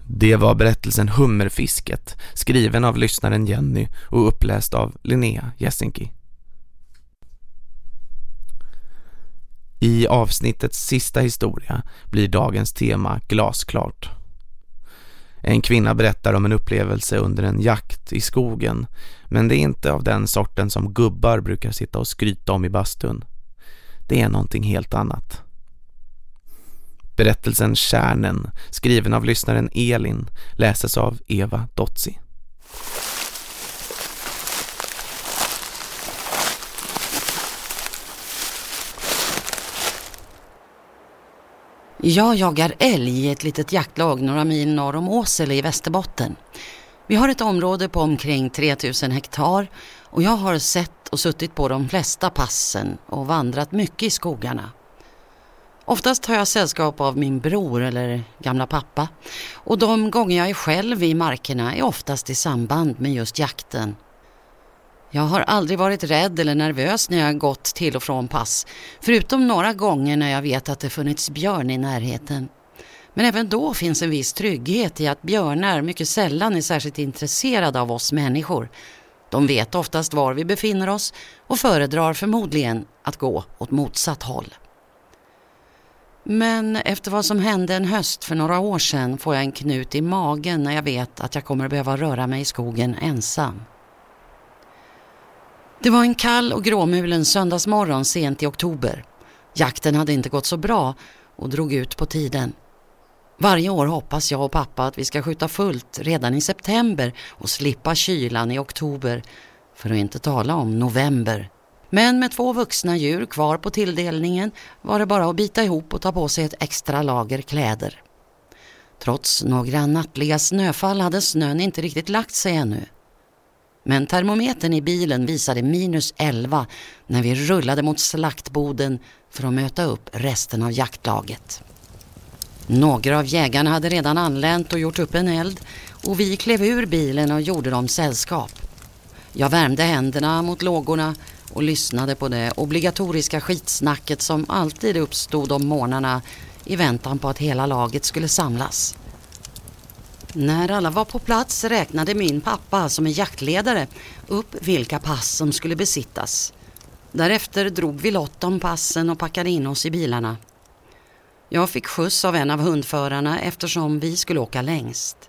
Det var berättelsen Hummerfisket, skriven av lyssnaren Jenny och uppläst av Linnea Jessinki. I avsnittets sista historia blir dagens tema glasklart. En kvinna berättar om en upplevelse under en jakt i skogen, men det är inte av den sorten som gubbar brukar sitta och skryta om i bastun. Det är någonting helt annat. Berättelsen Kärnen, skriven av lyssnaren Elin, läses av Eva Dotzi. Jag jagar älg i ett litet jaktlag några mil norr om Åsele i Västerbotten. Vi har ett område på omkring 3000 hektar och jag har sett och suttit på de flesta passen och vandrat mycket i skogarna. Oftast har jag sällskap av min bror eller gamla pappa och de gånger jag är själv i markerna är oftast i samband med just jakten. Jag har aldrig varit rädd eller nervös när jag gått till och från pass, förutom några gånger när jag vet att det funnits björn i närheten. Men även då finns en viss trygghet i att björnar mycket sällan är särskilt intresserade av oss människor. De vet oftast var vi befinner oss och föredrar förmodligen att gå åt motsatt håll. Men efter vad som hände en höst för några år sedan får jag en knut i magen när jag vet att jag kommer att behöva röra mig i skogen ensam. Det var en kall och gråmulen söndagsmorgon sent i oktober. Jakten hade inte gått så bra och drog ut på tiden. Varje år hoppas jag och pappa att vi ska skjuta fullt redan i september och slippa kylan i oktober, för att inte tala om november. Men med två vuxna djur kvar på tilldelningen var det bara att bita ihop och ta på sig ett extra lager kläder. Trots några nattliga snöfall hade snön inte riktigt lagt sig ännu. Men termometern i bilen visade minus 11 när vi rullade mot slaktboden för att möta upp resten av jaktlaget. Några av jägarna hade redan anlänt och gjort upp en eld och vi klev ur bilen och gjorde dem sällskap. Jag värmde händerna mot lågorna och lyssnade på det obligatoriska skitsnacket som alltid uppstod om morgnarna i väntan på att hela laget skulle samlas. När alla var på plats räknade min pappa, som är jaktledare, upp vilka pass som skulle besittas. Därefter drog vi lott om passen och packade in oss i bilarna. Jag fick skjuts av en av hundförarna eftersom vi skulle åka längst.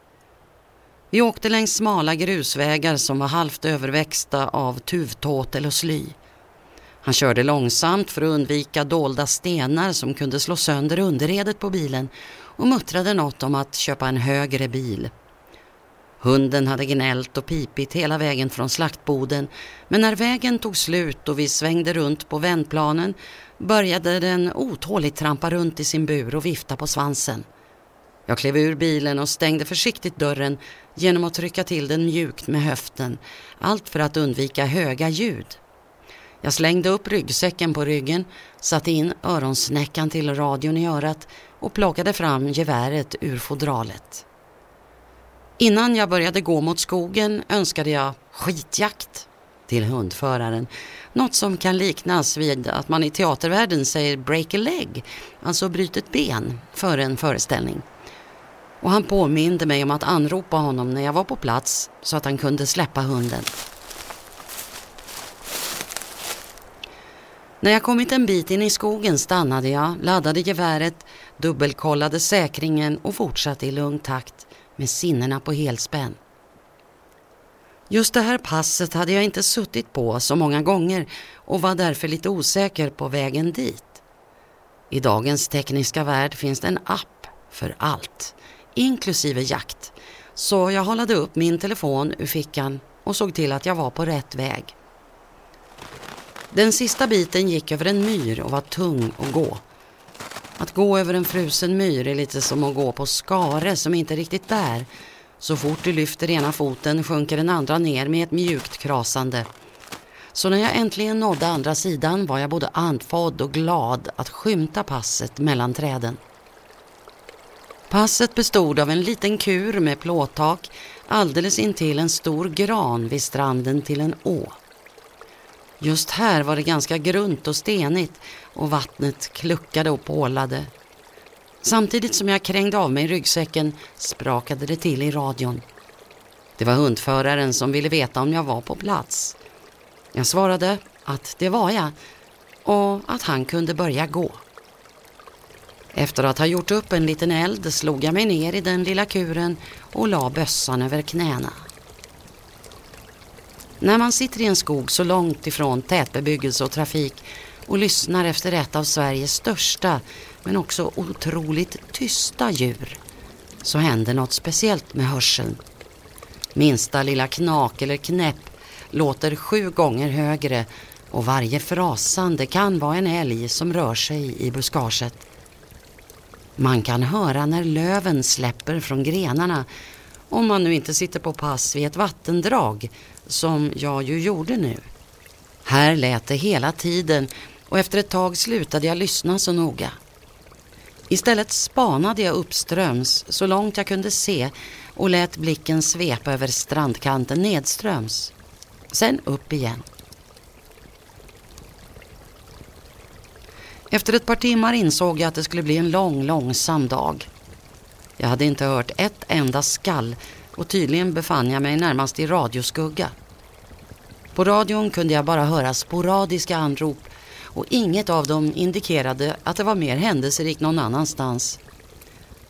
Vi åkte längs smala grusvägar som var halvt överväxta av tuvtåtel och sly. Han körde långsamt för att undvika dolda stenar som kunde slå sönder underredet på bilen och muttrade något om att köpa en högre bil. Hunden hade gnällt och pipit hela vägen från slaktboden men när vägen tog slut och vi svängde runt på vändplanen började den otåligt trampa runt i sin bur och vifta på svansen. Jag klev ur bilen och stängde försiktigt dörren genom att trycka till den mjukt med höften, allt för att undvika höga ljud. Jag slängde upp ryggsäcken på ryggen, satte in öronsnäckan till radion i örat och plockade fram geväret ur fodralet. Innan jag började gå mot skogen önskade jag skitjakt till hundföraren. Något som kan liknas vid att man i teatervärlden säger break a leg, alltså bryt ett ben, före en föreställning. Och han påminde mig om att anropa honom när jag var på plats så att han kunde släppa hunden. När jag kommit en bit in i skogen stannade jag, laddade geväret, dubbelkollade säkringen och fortsatte i lugn takt med sinnena på helspänn. Just det här passet hade jag inte suttit på så många gånger och var därför lite osäker på vägen dit. I dagens tekniska värld finns det en app för allt, inklusive jakt. Så jag hållade upp min telefon ur fickan och såg till att jag var på rätt väg. Den sista biten gick över en myr och var tung att gå. Att gå över en frusen myr är lite som att gå på skare som inte är riktigt där. Så fort du lyfter ena foten sjunker den andra ner med ett mjukt krasande. Så när jag äntligen nådde andra sidan var jag både andfådd och glad att skymta passet mellan träden. Passet bestod av en liten kur med plåttak alldeles intill en stor gran vid stranden till en å. Just här var det ganska grunt och stenigt och vattnet kluckade och pålade. Samtidigt som jag krängde av mig ryggsäcken sprakade det till i radion. Det var hundföraren som ville veta om jag var på plats. Jag svarade att det var jag och att han kunde börja gå. Efter att ha gjort upp en liten eld slog jag mig ner i den lilla kuren och la bössan över knäna. När man sitter i en skog så långt ifrån tätbebyggelse och trafik och lyssnar efter ett av Sveriges största men också otroligt tysta djur så händer något speciellt med hörseln. Minsta lilla knak eller knäpp låter sju gånger högre och varje frasande kan vara en älg som rör sig i buskaget. Man kan höra när löven släpper från grenarna om man nu inte sitter på pass vid ett vattendrag som jag ju gjorde nu. Här lät det hela tiden och efter ett tag slutade jag lyssna så noga. Istället spanade jag uppströms så långt jag kunde se och lät blicken svepa över strandkanten nedströms. Sen upp igen. Efter ett par timmar insåg jag att det skulle bli en lång, långsam dag. Jag hade inte hört ett enda skall och tydligen befann jag mig närmast i radioskugga. På radion kunde jag bara höra sporadiska anrop och inget av dem indikerade att det var mer händelserikt någon annanstans.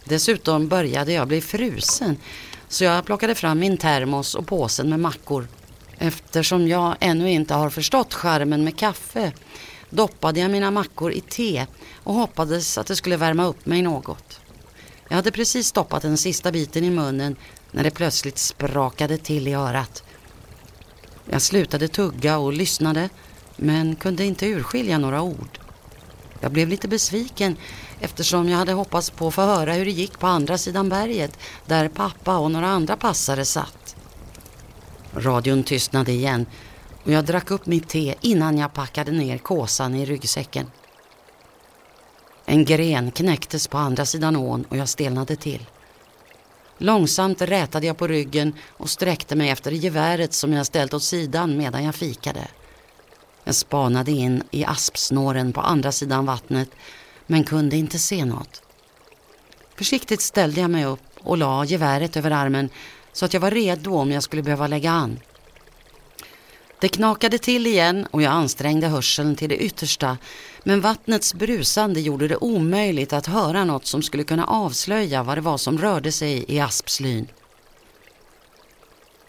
Dessutom började jag bli frusen så jag plockade fram min termos och påsen med mackor. Eftersom jag ännu inte har förstått skärmen med kaffe doppade jag mina mackor i te och hoppades att det skulle värma upp mig något. Jag hade precis stoppat den sista biten i munnen när det plötsligt sprakade till i örat. Jag slutade tugga och lyssnade men kunde inte urskilja några ord. Jag blev lite besviken eftersom jag hade hoppats på att få höra hur det gick på andra sidan berget där pappa och några andra passare satt. Radion tystnade igen och jag drack upp mitt te innan jag packade ner kåsan i ryggsäcken. En gren knäcktes på andra sidan ån och jag stelnade till. Långsamt rätade jag på ryggen och sträckte mig efter geväret som jag ställt åt sidan medan jag fikade. Jag spanade in i aspsnåren på andra sidan vattnet men kunde inte se något. Försiktigt ställde jag mig upp och la geväret över armen så att jag var redo om jag skulle behöva lägga an. Det knakade till igen och jag ansträngde hörseln till det yttersta men vattnets brusande gjorde det omöjligt att höra något som skulle kunna avslöja vad det var som rörde sig i aspslyn.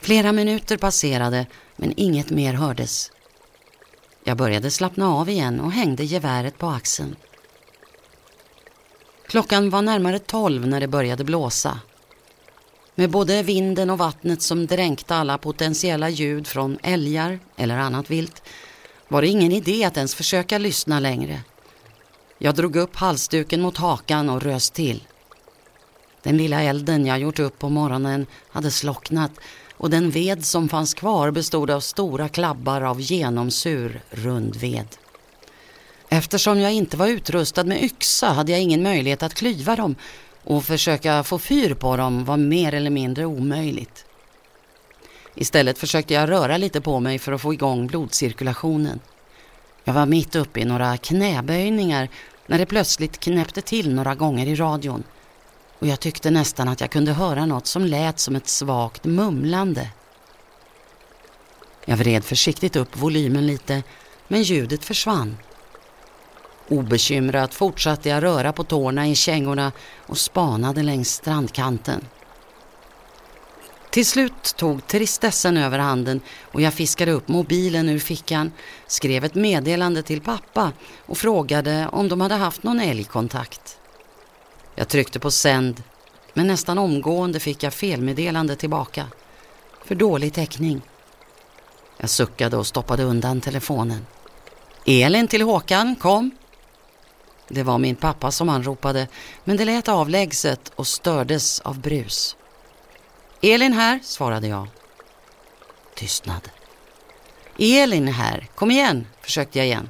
Flera minuter passerade men inget mer hördes. Jag började slappna av igen och hängde geväret på axeln. Klockan var närmare tolv när det började blåsa. Med både vinden och vattnet som dränkte alla potentiella ljud från älgar eller annat vilt var det ingen idé att ens försöka lyssna längre. Jag drog upp halsduken mot hakan och rös till. Den lilla elden jag gjort upp på morgonen hade slocknat och den ved som fanns kvar bestod av stora klabbar av genomsur rundved. Eftersom jag inte var utrustad med yxa hade jag ingen möjlighet att klyva dem och försöka få fyr på dem var mer eller mindre omöjligt. Istället försökte jag röra lite på mig för att få igång blodcirkulationen. Jag var mitt uppe i några knäböjningar när det plötsligt knäppte till några gånger i radion och jag tyckte nästan att jag kunde höra något som lät som ett svagt mumlande. Jag vred försiktigt upp volymen lite men ljudet försvann. Obekymrat fortsatte jag röra på tårna i kängorna och spanade längs strandkanten. Till slut tog tristessen över handen och jag fiskade upp mobilen ur fickan, skrev ett meddelande till pappa och frågade om de hade haft någon älgkontakt. Jag tryckte på sänd, men nästan omgående fick jag felmeddelande tillbaka. För dålig täckning. Jag suckade och stoppade undan telefonen. Elin till Håkan, kom! Det var min pappa som anropade, men det lät avlägset och stördes av brus. Elin här, svarade jag. Tystnad. Elin här, kom igen, försökte jag igen.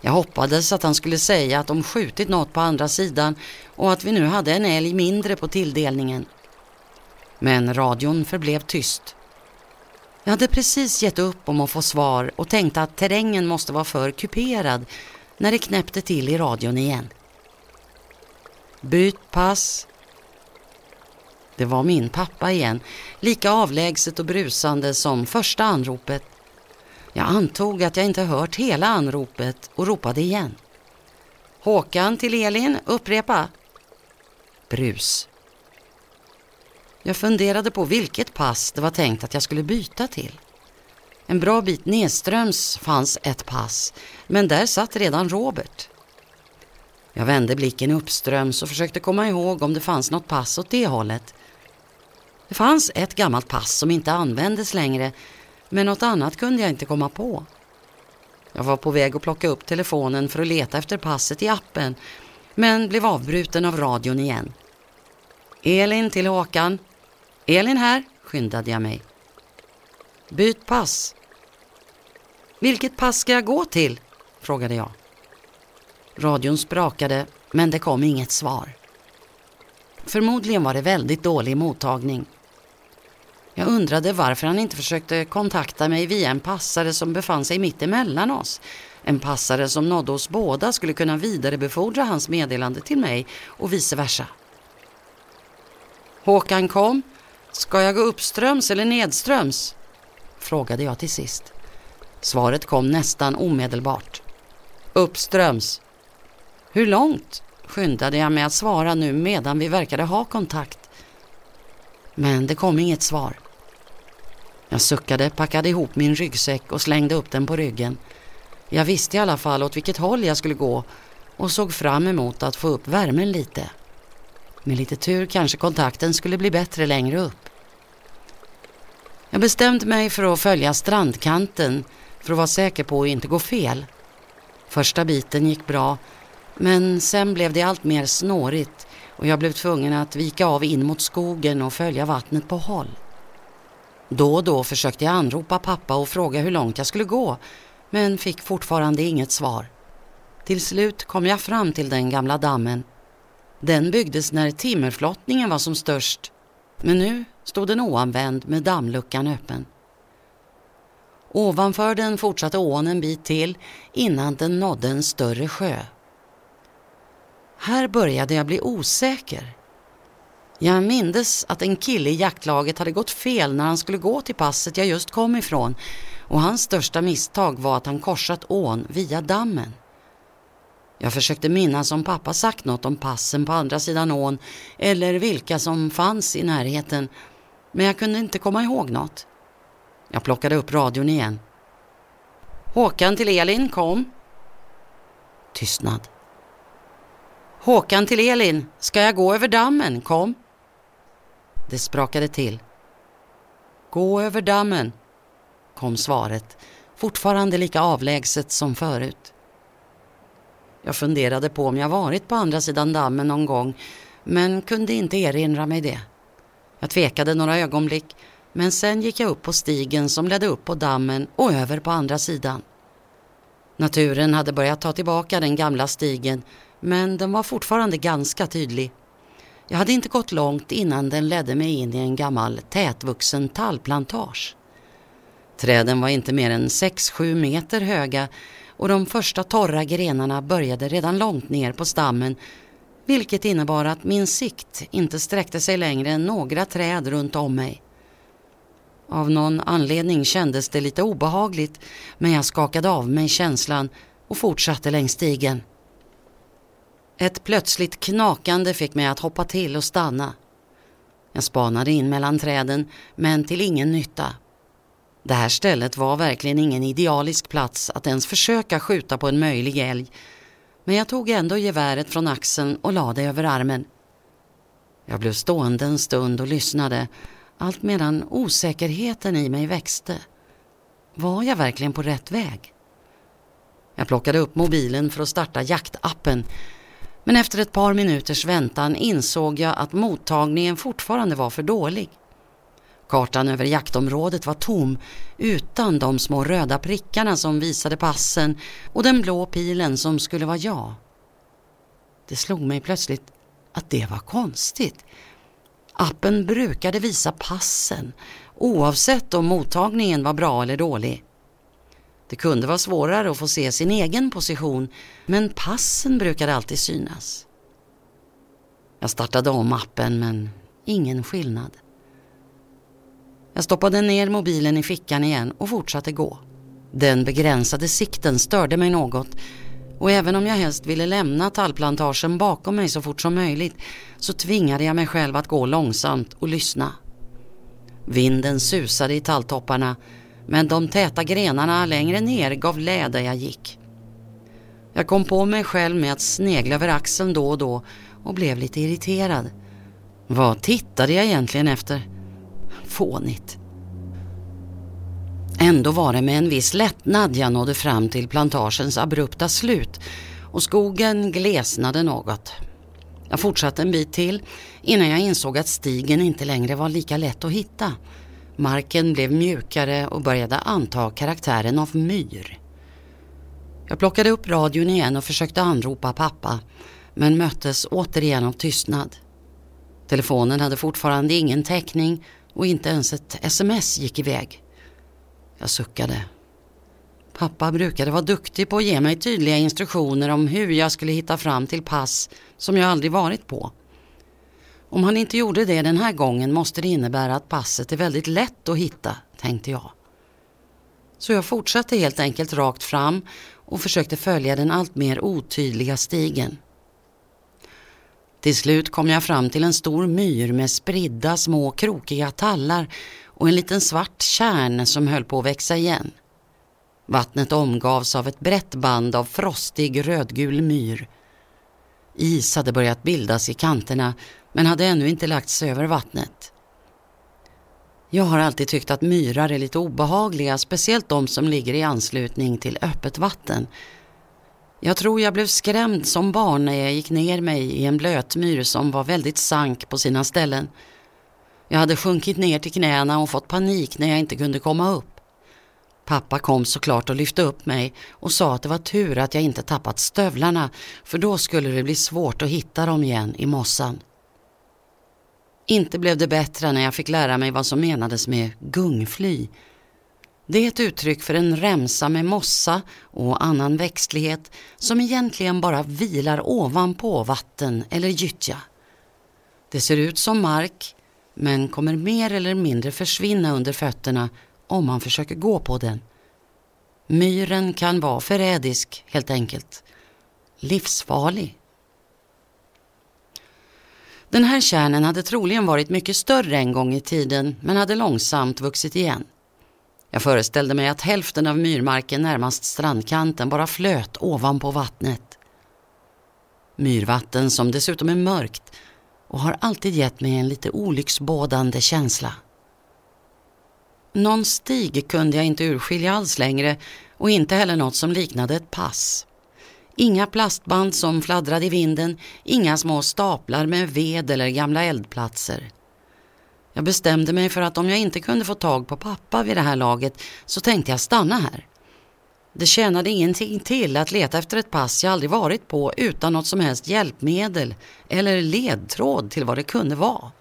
Jag hoppades att han skulle säga att de skjutit något på andra sidan och att vi nu hade en älg mindre på tilldelningen. Men radion förblev tyst. Jag hade precis gett upp om att få svar och tänkte att terrängen måste vara för kuperad när det knäppte till i radion igen. Byt pass. Det var min pappa igen, lika avlägset och brusande som första anropet. Jag antog att jag inte hört hela anropet och ropade igen. Håkan till Elin, upprepa. Brus. Jag funderade på vilket pass det var tänkt att jag skulle byta till. En bra bit nedströms fanns ett pass, men där satt redan Robert. Jag vände blicken uppströms och försökte komma ihåg om det fanns något pass åt det hållet. Det fanns ett gammalt pass som inte användes längre, men något annat kunde jag inte komma på. Jag var på väg att plocka upp telefonen för att leta efter passet i appen men blev avbruten av radion igen. Elin till Håkan. Elin här, skyndade jag mig. Byt pass. Vilket pass ska jag gå till? frågade jag. Radion sprakade, men det kom inget svar. Förmodligen var det väldigt dålig mottagning. Jag undrade varför han inte försökte kontakta mig via en passare som befann sig mitt emellan oss. En passare som nådde oss båda skulle kunna vidarebefordra hans meddelande till mig och vice versa. Håkan kom. Ska jag gå uppströms eller nedströms? Frågade jag till sist. Svaret kom nästan omedelbart. Uppströms. Hur långt? skyndade jag mig att svara nu medan vi verkade ha kontakt. Men det kom inget svar. Jag suckade, packade ihop min ryggsäck och slängde upp den på ryggen. Jag visste i alla fall åt vilket håll jag skulle gå och såg fram emot att få upp värmen lite. Med lite tur kanske kontakten skulle bli bättre längre upp. Jag bestämde mig för att följa strandkanten för att vara säker på att inte gå fel. Första biten gick bra men sen blev det allt mer snårigt och jag blev tvungen att vika av in mot skogen och följa vattnet på håll. Då och då försökte jag anropa pappa och fråga hur långt jag skulle gå men fick fortfarande inget svar. Till slut kom jag fram till den gamla dammen. Den byggdes när timmerflottningen var som störst men nu stod den oanvänd med dammluckan öppen. Ovanför den fortsatte ån en bit till innan den nådde en större sjö. Här började jag bli osäker. Jag mindes att en kille i jaktlaget hade gått fel när han skulle gå till passet jag just kom ifrån och hans största misstag var att han korsat ån via dammen. Jag försökte minnas om pappa sagt något om passen på andra sidan ån eller vilka som fanns i närheten men jag kunde inte komma ihåg något. Jag plockade upp radion igen. Håkan till Elin, kom. Tystnad. Håkan till Elin, ska jag gå över dammen, kom. Det sprakade till. Gå över dammen, kom svaret, fortfarande lika avlägset som förut. Jag funderade på om jag varit på andra sidan dammen någon gång, men kunde inte erinra mig det. Jag tvekade några ögonblick, men sen gick jag upp på stigen som ledde upp på dammen och över på andra sidan. Naturen hade börjat ta tillbaka den gamla stigen, men den var fortfarande ganska tydlig. Jag hade inte gått långt innan den ledde mig in i en gammal tätvuxen tallplantage. Träden var inte mer än 6-7 meter höga och de första torra grenarna började redan långt ner på stammen vilket innebar att min sikt inte sträckte sig längre än några träd runt om mig. Av någon anledning kändes det lite obehagligt men jag skakade av mig känslan och fortsatte längs stigen. Ett plötsligt knakande fick mig att hoppa till och stanna. Jag spanade in mellan träden men till ingen nytta. Det här stället var verkligen ingen idealisk plats att ens försöka skjuta på en möjlig älg men jag tog ändå geväret från axeln och lade det över armen. Jag blev stående en stund och lyssnade allt medan osäkerheten i mig växte. Var jag verkligen på rätt väg? Jag plockade upp mobilen för att starta jaktappen men efter ett par minuters väntan insåg jag att mottagningen fortfarande var för dålig. Kartan över jaktområdet var tom utan de små röda prickarna som visade passen och den blå pilen som skulle vara jag. Det slog mig plötsligt att det var konstigt. Appen brukade visa passen oavsett om mottagningen var bra eller dålig. Det kunde vara svårare att få se sin egen position men passen brukade alltid synas. Jag startade om appen men ingen skillnad. Jag stoppade ner mobilen i fickan igen och fortsatte gå. Den begränsade sikten störde mig något och även om jag helst ville lämna tallplantagen bakom mig så fort som möjligt så tvingade jag mig själv att gå långsamt och lyssna. Vinden susade i talltopparna men de täta grenarna längre ner gav lä där jag gick. Jag kom på mig själv med att snegla över axeln då och då och blev lite irriterad. Vad tittade jag egentligen efter? Fånigt. Ändå var det med en viss lättnad jag nådde fram till plantagens abrupta slut och skogen glesnade något. Jag fortsatte en bit till innan jag insåg att stigen inte längre var lika lätt att hitta. Marken blev mjukare och började anta karaktären av myr. Jag plockade upp radion igen och försökte anropa pappa men möttes återigen av tystnad. Telefonen hade fortfarande ingen täckning och inte ens ett sms gick iväg. Jag suckade. Pappa brukade vara duktig på att ge mig tydliga instruktioner om hur jag skulle hitta fram till pass som jag aldrig varit på. Om han inte gjorde det den här gången måste det innebära att passet är väldigt lätt att hitta, tänkte jag. Så jag fortsatte helt enkelt rakt fram och försökte följa den allt mer otydliga stigen. Till slut kom jag fram till en stor myr med spridda små krokiga tallar och en liten svart kärn som höll på att växa igen. Vattnet omgavs av ett brett band av frostig rödgul myr. Is hade börjat bildas i kanterna men hade ännu inte lagts över vattnet. Jag har alltid tyckt att myrar är lite obehagliga, speciellt de som ligger i anslutning till öppet vatten. Jag tror jag blev skrämd som barn när jag gick ner mig i en blötmyr som var väldigt sank på sina ställen. Jag hade sjunkit ner till knäna och fått panik när jag inte kunde komma upp. Pappa kom såklart och lyfte upp mig och sa att det var tur att jag inte tappat stövlarna för då skulle det bli svårt att hitta dem igen i mossan. Inte blev det bättre när jag fick lära mig vad som menades med gungfly. Det är ett uttryck för en remsa med mossa och annan växtlighet som egentligen bara vilar ovanpå vatten eller gyttja. Det ser ut som mark men kommer mer eller mindre försvinna under fötterna om man försöker gå på den. Myren kan vara förrädisk helt enkelt. Livsfarlig. Den här kärnen hade troligen varit mycket större en gång i tiden men hade långsamt vuxit igen. Jag föreställde mig att hälften av myrmarken närmast strandkanten bara flöt ovanpå vattnet. Myrvatten som dessutom är mörkt och har alltid gett mig en lite olycksbådande känsla. Någon stig kunde jag inte urskilja alls längre och inte heller något som liknade ett pass. Inga plastband som fladdrade i vinden, inga små staplar med ved eller gamla eldplatser. Jag bestämde mig för att om jag inte kunde få tag på pappa vid det här laget så tänkte jag stanna här. Det tjänade ingenting till att leta efter ett pass jag aldrig varit på utan något som helst hjälpmedel eller ledtråd till vad det kunde vara.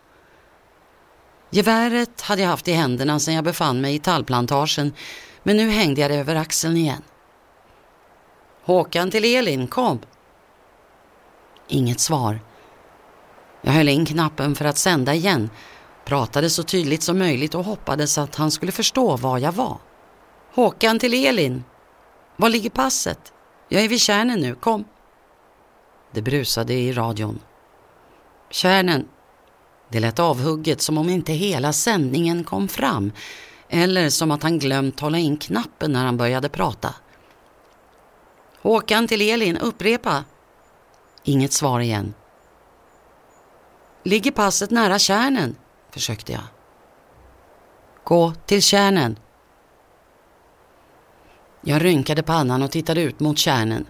Geväret hade jag haft i händerna sedan jag befann mig i tallplantagen men nu hängde jag det över axeln igen. Håkan till Elin, kom! Inget svar. Jag höll in knappen för att sända igen, pratade så tydligt som möjligt och hoppades att han skulle förstå var jag var. Håkan till Elin! Var ligger passet? Jag är vid kärnen nu, kom! Det brusade i radion. Kärnen. Det lät avhugget som om inte hela sändningen kom fram eller som att han glömt hålla in knappen när han började prata. Håkan till Elin, upprepa. Inget svar igen. Ligger passet nära kärnen? Försökte jag. Gå till kärnen. Jag rynkade pannan och tittade ut mot kärnen.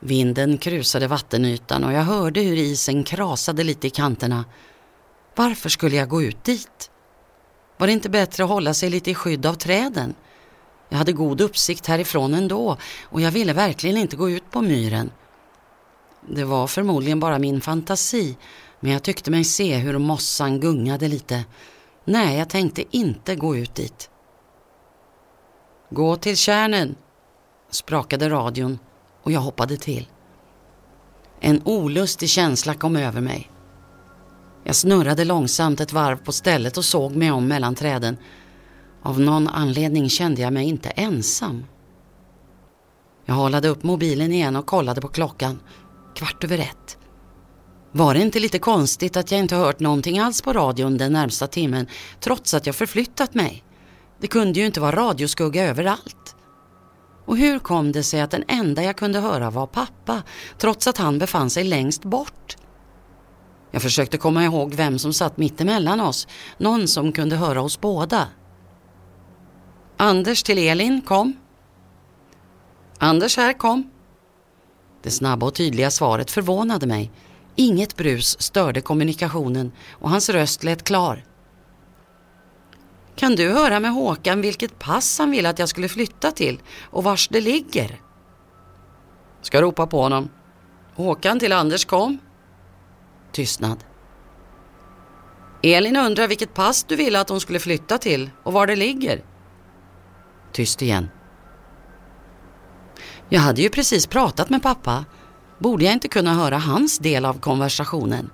Vinden krusade vattenytan och jag hörde hur isen krasade lite i kanterna. Varför skulle jag gå ut dit? Var det inte bättre att hålla sig lite i skydd av träden? Jag hade god uppsikt härifrån ändå och jag ville verkligen inte gå ut på myren. Det var förmodligen bara min fantasi, men jag tyckte mig se hur mossan gungade lite. Nej, jag tänkte inte gå ut dit. Gå till kärnen, sprakade radion och jag hoppade till. En olustig känsla kom över mig. Jag snurrade långsamt ett varv på stället och såg mig om mellan träden. Av någon anledning kände jag mig inte ensam. Jag halade upp mobilen igen och kollade på klockan. Kvart över ett. Var det inte lite konstigt att jag inte hört någonting alls på radion den närmsta timmen trots att jag förflyttat mig? Det kunde ju inte vara radioskugga överallt. Och hur kom det sig att den enda jag kunde höra var pappa trots att han befann sig längst bort? Jag försökte komma ihåg vem som satt mitt emellan oss, någon som kunde höra oss båda. Anders till Elin, kom. Anders här, kom. Det snabba och tydliga svaret förvånade mig. Inget brus störde kommunikationen och hans röst lät klar. Kan du höra med Håkan vilket pass han vill att jag skulle flytta till och vars det ligger? Ska ropa på honom. Håkan till Anders kom. Tystnad. Elin undrar vilket pass du ville att hon skulle flytta till och var det ligger. Tyst igen. Jag hade ju precis pratat med pappa. Borde jag inte kunna höra hans del av konversationen?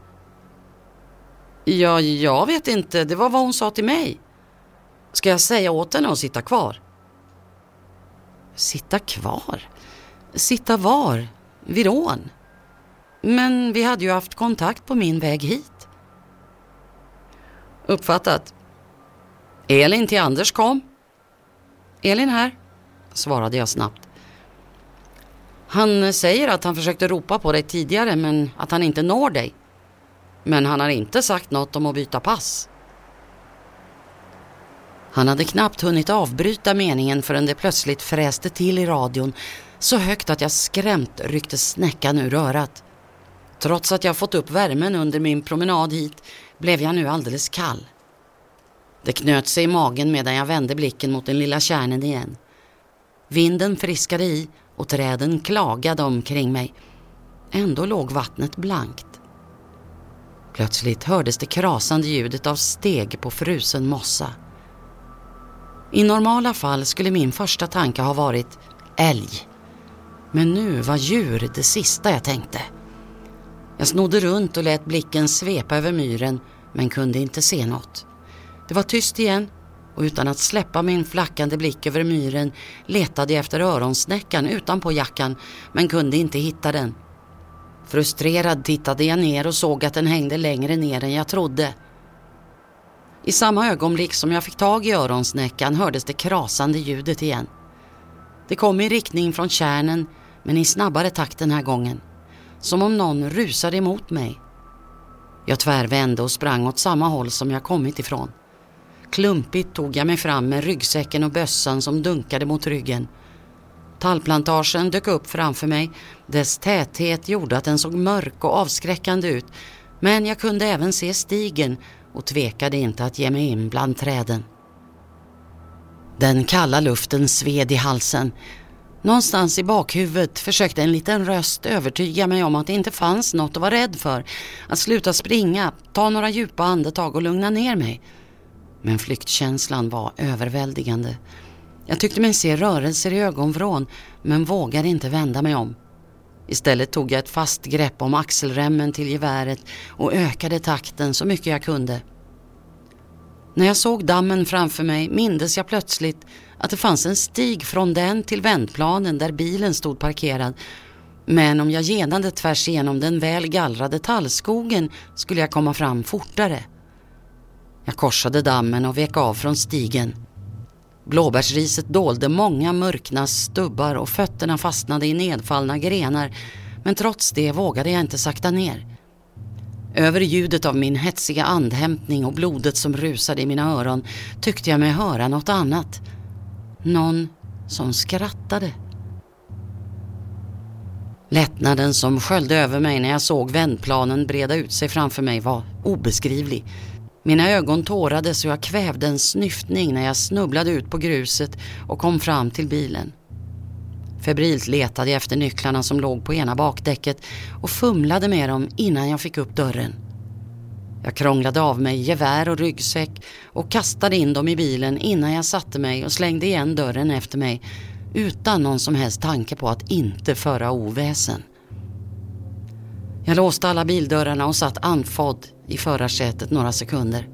Ja, jag vet inte. Det var vad hon sa till mig. Ska jag säga åt henne att sitta kvar? Sitta kvar? Sitta var? Vid ån? Men vi hade ju haft kontakt på min väg hit. Uppfattat. Elin till Anders kom. Elin här, svarade jag snabbt. Han säger att han försökte ropa på dig tidigare men att han inte når dig. Men han har inte sagt något om att byta pass. Han hade knappt hunnit avbryta meningen förrän det plötsligt fräste till i radion så högt att jag skrämt ryckte snäckan ur örat. Trots att jag fått upp värmen under min promenad hit blev jag nu alldeles kall. Det knöt sig i magen medan jag vände blicken mot den lilla kärnen igen. Vinden friskade i och träden klagade omkring mig. Ändå låg vattnet blankt. Plötsligt hördes det krasande ljudet av steg på frusen mossa. I normala fall skulle min första tanke ha varit älg. Men nu var djur det sista jag tänkte. Jag snodde runt och lät blicken svepa över myren men kunde inte se något. Det var tyst igen och utan att släppa min flackande blick över myren letade jag efter öronsnäckan utanpå jackan men kunde inte hitta den. Frustrerad tittade jag ner och såg att den hängde längre ner än jag trodde. I samma ögonblick som jag fick tag i öronsnäckan hördes det krasande ljudet igen. Det kom i riktning från kärnen men i snabbare takt den här gången. Som om någon rusade emot mig. Jag tvärvände och sprang åt samma håll som jag kommit ifrån. Klumpigt tog jag mig fram med ryggsäcken och bössan som dunkade mot ryggen. Tallplantagen dök upp framför mig. Dess täthet gjorde att den såg mörk och avskräckande ut. Men jag kunde även se stigen och tvekade inte att ge mig in bland träden. Den kalla luften sved i halsen. Någonstans i bakhuvudet försökte en liten röst övertyga mig om att det inte fanns något att vara rädd för. Att sluta springa, ta några djupa andetag och lugna ner mig. Men flyktkänslan var överväldigande. Jag tyckte mig se rörelser i ögonvrån men vågade inte vända mig om. Istället tog jag ett fast grepp om axelremmen till geväret och ökade takten så mycket jag kunde. När jag såg dammen framför mig mindes jag plötsligt att det fanns en stig från den till vändplanen där bilen stod parkerad. Men om jag genade tvärs igenom den väl gallrade tallskogen skulle jag komma fram fortare. Jag korsade dammen och vek av från stigen. Blåbärsriset dolde många mörkna stubbar och fötterna fastnade i nedfallna grenar men trots det vågade jag inte sakta ner. Över ljudet av min hetsiga andhämtning och blodet som rusade i mina öron tyckte jag mig höra något annat. Någon som skrattade. Lättnaden som sköljde över mig när jag såg vändplanen breda ut sig framför mig var obeskrivlig. Mina ögon tårades och jag kvävde en snyftning när jag snubblade ut på gruset och kom fram till bilen. Febrilt letade jag efter nycklarna som låg på ena bakdäcket och fumlade med dem innan jag fick upp dörren. Jag krånglade av mig gevär och ryggsäck och kastade in dem i bilen innan jag satte mig och slängde igen dörren efter mig utan någon som helst tanke på att inte föra oväsen. Jag låste alla bildörrarna och satt andfådd i förarsätet några sekunder.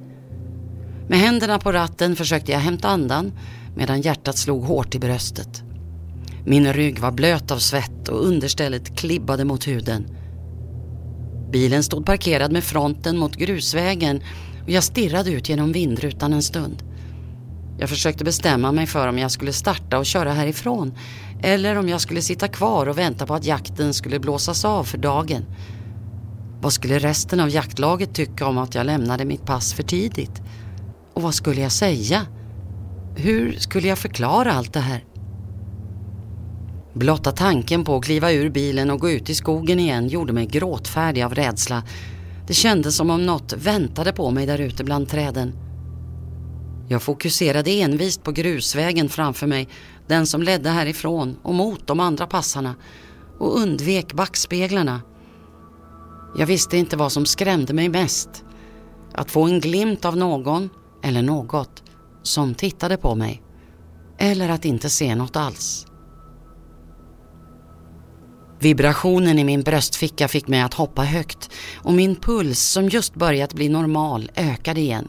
Med händerna på ratten försökte jag hämta andan medan hjärtat slog hårt i bröstet. Min rygg var blöt av svett och understället klibbade mot huden. Bilen stod parkerad med fronten mot grusvägen och jag stirrade ut genom vindrutan en stund. Jag försökte bestämma mig för om jag skulle starta och köra härifrån eller om jag skulle sitta kvar och vänta på att jakten skulle blåsas av för dagen. Vad skulle resten av jaktlaget tycka om att jag lämnade mitt pass för tidigt? Och vad skulle jag säga? Hur skulle jag förklara allt det här? Blotta tanken på att kliva ur bilen och gå ut i skogen igen gjorde mig gråtfärdig av rädsla. Det kändes som om något väntade på mig där ute bland träden. Jag fokuserade envist på grusvägen framför mig, den som ledde härifrån och mot de andra passarna och undvek backspeglarna. Jag visste inte vad som skrämde mig mest. Att få en glimt av någon eller något som tittade på mig. Eller att inte se något alls. Vibrationen i min bröstficka fick mig att hoppa högt och min puls som just börjat bli normal ökade igen.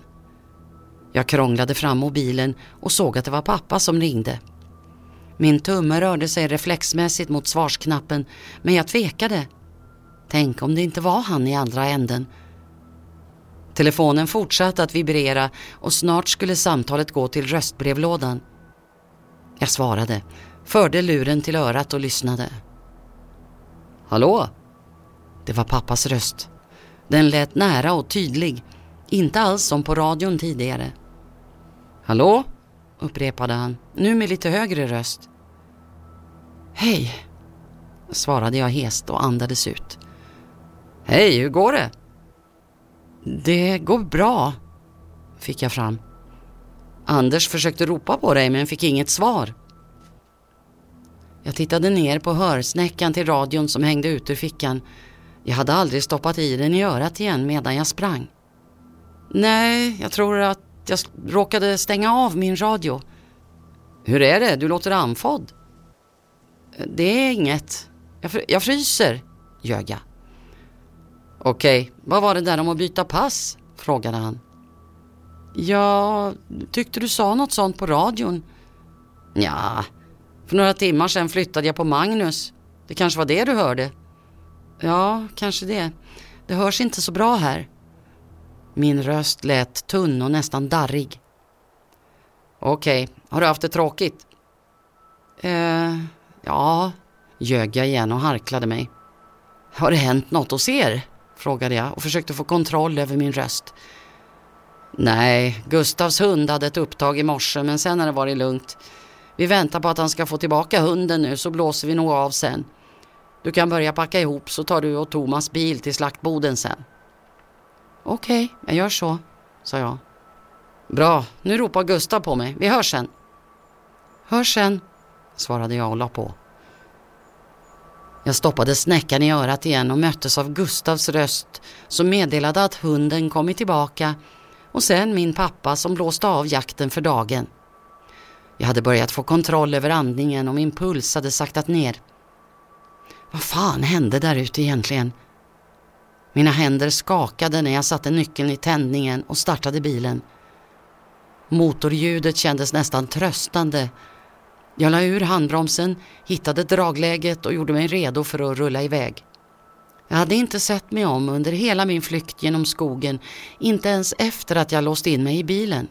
Jag krånglade fram mobilen och såg att det var pappa som ringde. Min tumme rörde sig reflexmässigt mot svarsknappen men jag tvekade. Tänk om det inte var han i andra änden. Telefonen fortsatte att vibrera och snart skulle samtalet gå till röstbrevlådan. Jag svarade, förde luren till örat och lyssnade. Hallå? Det var pappas röst. Den lät nära och tydlig, inte alls som på radion tidigare. Hallå? upprepade han, nu med lite högre röst. Hej, svarade jag hest och andades ut. Hej, hur går det? Det går bra, fick jag fram. Anders försökte ropa på dig men fick inget svar. Jag tittade ner på hörsnäckan till radion som hängde ut ur fickan. Jag hade aldrig stoppat i den i örat igen medan jag sprang. Nej, jag tror att jag råkade stänga av min radio. Hur är det? Du låter andfådd. Det är inget. Jag, fr jag fryser, ljög jag. Okej, vad var det där om att byta pass? frågade han. Ja, tyckte du sa något sånt på radion? Ja, för några timmar sedan flyttade jag på Magnus. Det kanske var det du hörde? Ja, kanske det. Det hörs inte så bra här. Min röst lät tunn och nästan darrig. Okej, okay. har du haft det tråkigt? Eh, ja, ljög jag igen och harklade mig. Har det hänt något hos er? Frågade jag och försökte få kontroll över min röst. Nej, Gustavs hund hade ett upptag i morse men sen har det varit lugnt. Vi väntar på att han ska få tillbaka hunden nu så blåser vi nog av sen. Du kan börja packa ihop så tar du och Thomas bil till slaktboden sen. Okej, okay, jag gör så, sa jag. Bra, nu ropar Gustav på mig. Vi hörs sen. Hörs sen, svarade jag och la på. Jag stoppade snäckan i örat igen och möttes av Gustavs röst som meddelade att hunden kommit tillbaka och sen min pappa som blåste av jakten för dagen. Jag hade börjat få kontroll över andningen och min puls hade saktat ner. Vad fan hände där ute egentligen? Mina händer skakade när jag satte nyckeln i tändningen och startade bilen. Motorljudet kändes nästan tröstande. Jag la ur handbromsen, hittade dragläget och gjorde mig redo för att rulla iväg. Jag hade inte sett mig om under hela min flykt genom skogen, inte ens efter att jag låst in mig i bilen.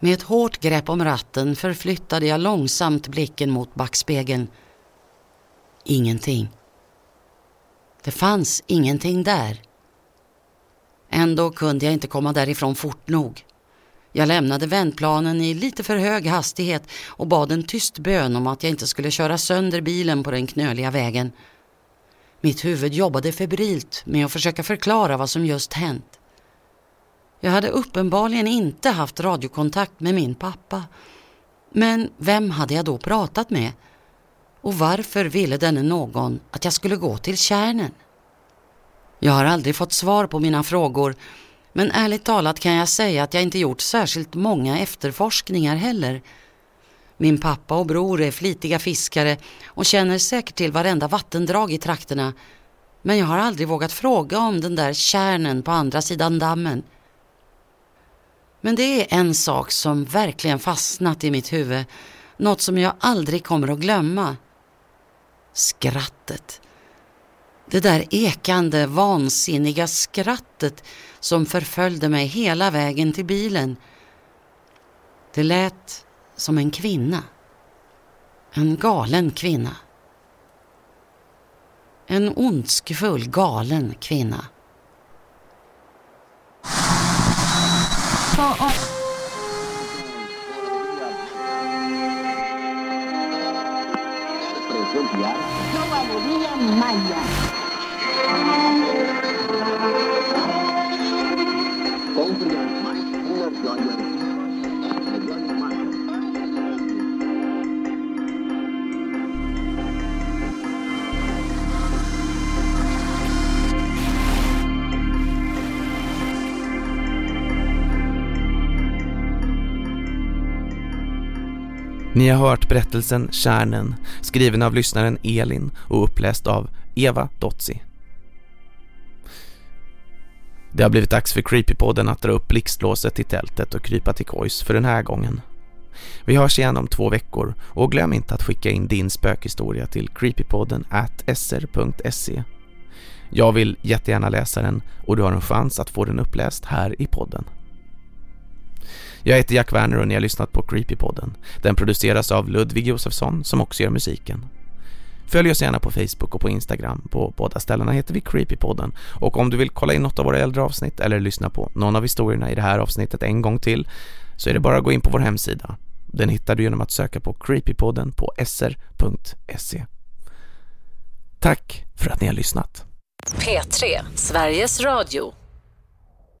Med ett hårt grepp om ratten förflyttade jag långsamt blicken mot backspegeln. Ingenting. Det fanns ingenting där. Ändå kunde jag inte komma därifrån fort nog. Jag lämnade vändplanen i lite för hög hastighet och bad en tyst bön om att jag inte skulle köra sönder bilen på den knöliga vägen. Mitt huvud jobbade febrilt med att försöka förklara vad som just hänt. Jag hade uppenbarligen inte haft radiokontakt med min pappa. Men vem hade jag då pratat med? Och varför ville denne någon att jag skulle gå till kärnen? Jag har aldrig fått svar på mina frågor men ärligt talat kan jag säga att jag inte gjort särskilt många efterforskningar heller. Min pappa och bror är flitiga fiskare och känner säkert till varenda vattendrag i trakterna men jag har aldrig vågat fråga om den där kärnen på andra sidan dammen. Men det är en sak som verkligen fastnat i mitt huvud. Något som jag aldrig kommer att glömma. Skrattet. Det där ekande, vansinniga skrattet som förföljde mig hela vägen till bilen. Det lät som en kvinna. En galen kvinna. En ondskefull, galen kvinna. Portugal. Ni har hört berättelsen Kärnen, skriven av lyssnaren Elin och uppläst av Eva Dotzi. Det har blivit dags för Creepypodden att dra upp blixtlåset i tältet och krypa till kojs för den här gången. Vi hörs igen om två veckor och glöm inte att skicka in din spökhistoria till creepypodden at sr.se. Jag vill jättegärna läsa den och du har en chans att få den uppläst här i podden. Jag heter Jack Werner och ni har lyssnat på Creepypodden. Den produceras av Ludvig Josefsson som också gör musiken. Följ oss gärna på Facebook och på Instagram. På båda ställena heter vi Creepypodden. Och om du vill kolla in något av våra äldre avsnitt eller lyssna på någon av historierna i det här avsnittet en gång till så är det bara att gå in på vår hemsida. Den hittar du genom att söka på Creepypodden på sr.se. Tack för att ni har lyssnat. P3, Sveriges Radio.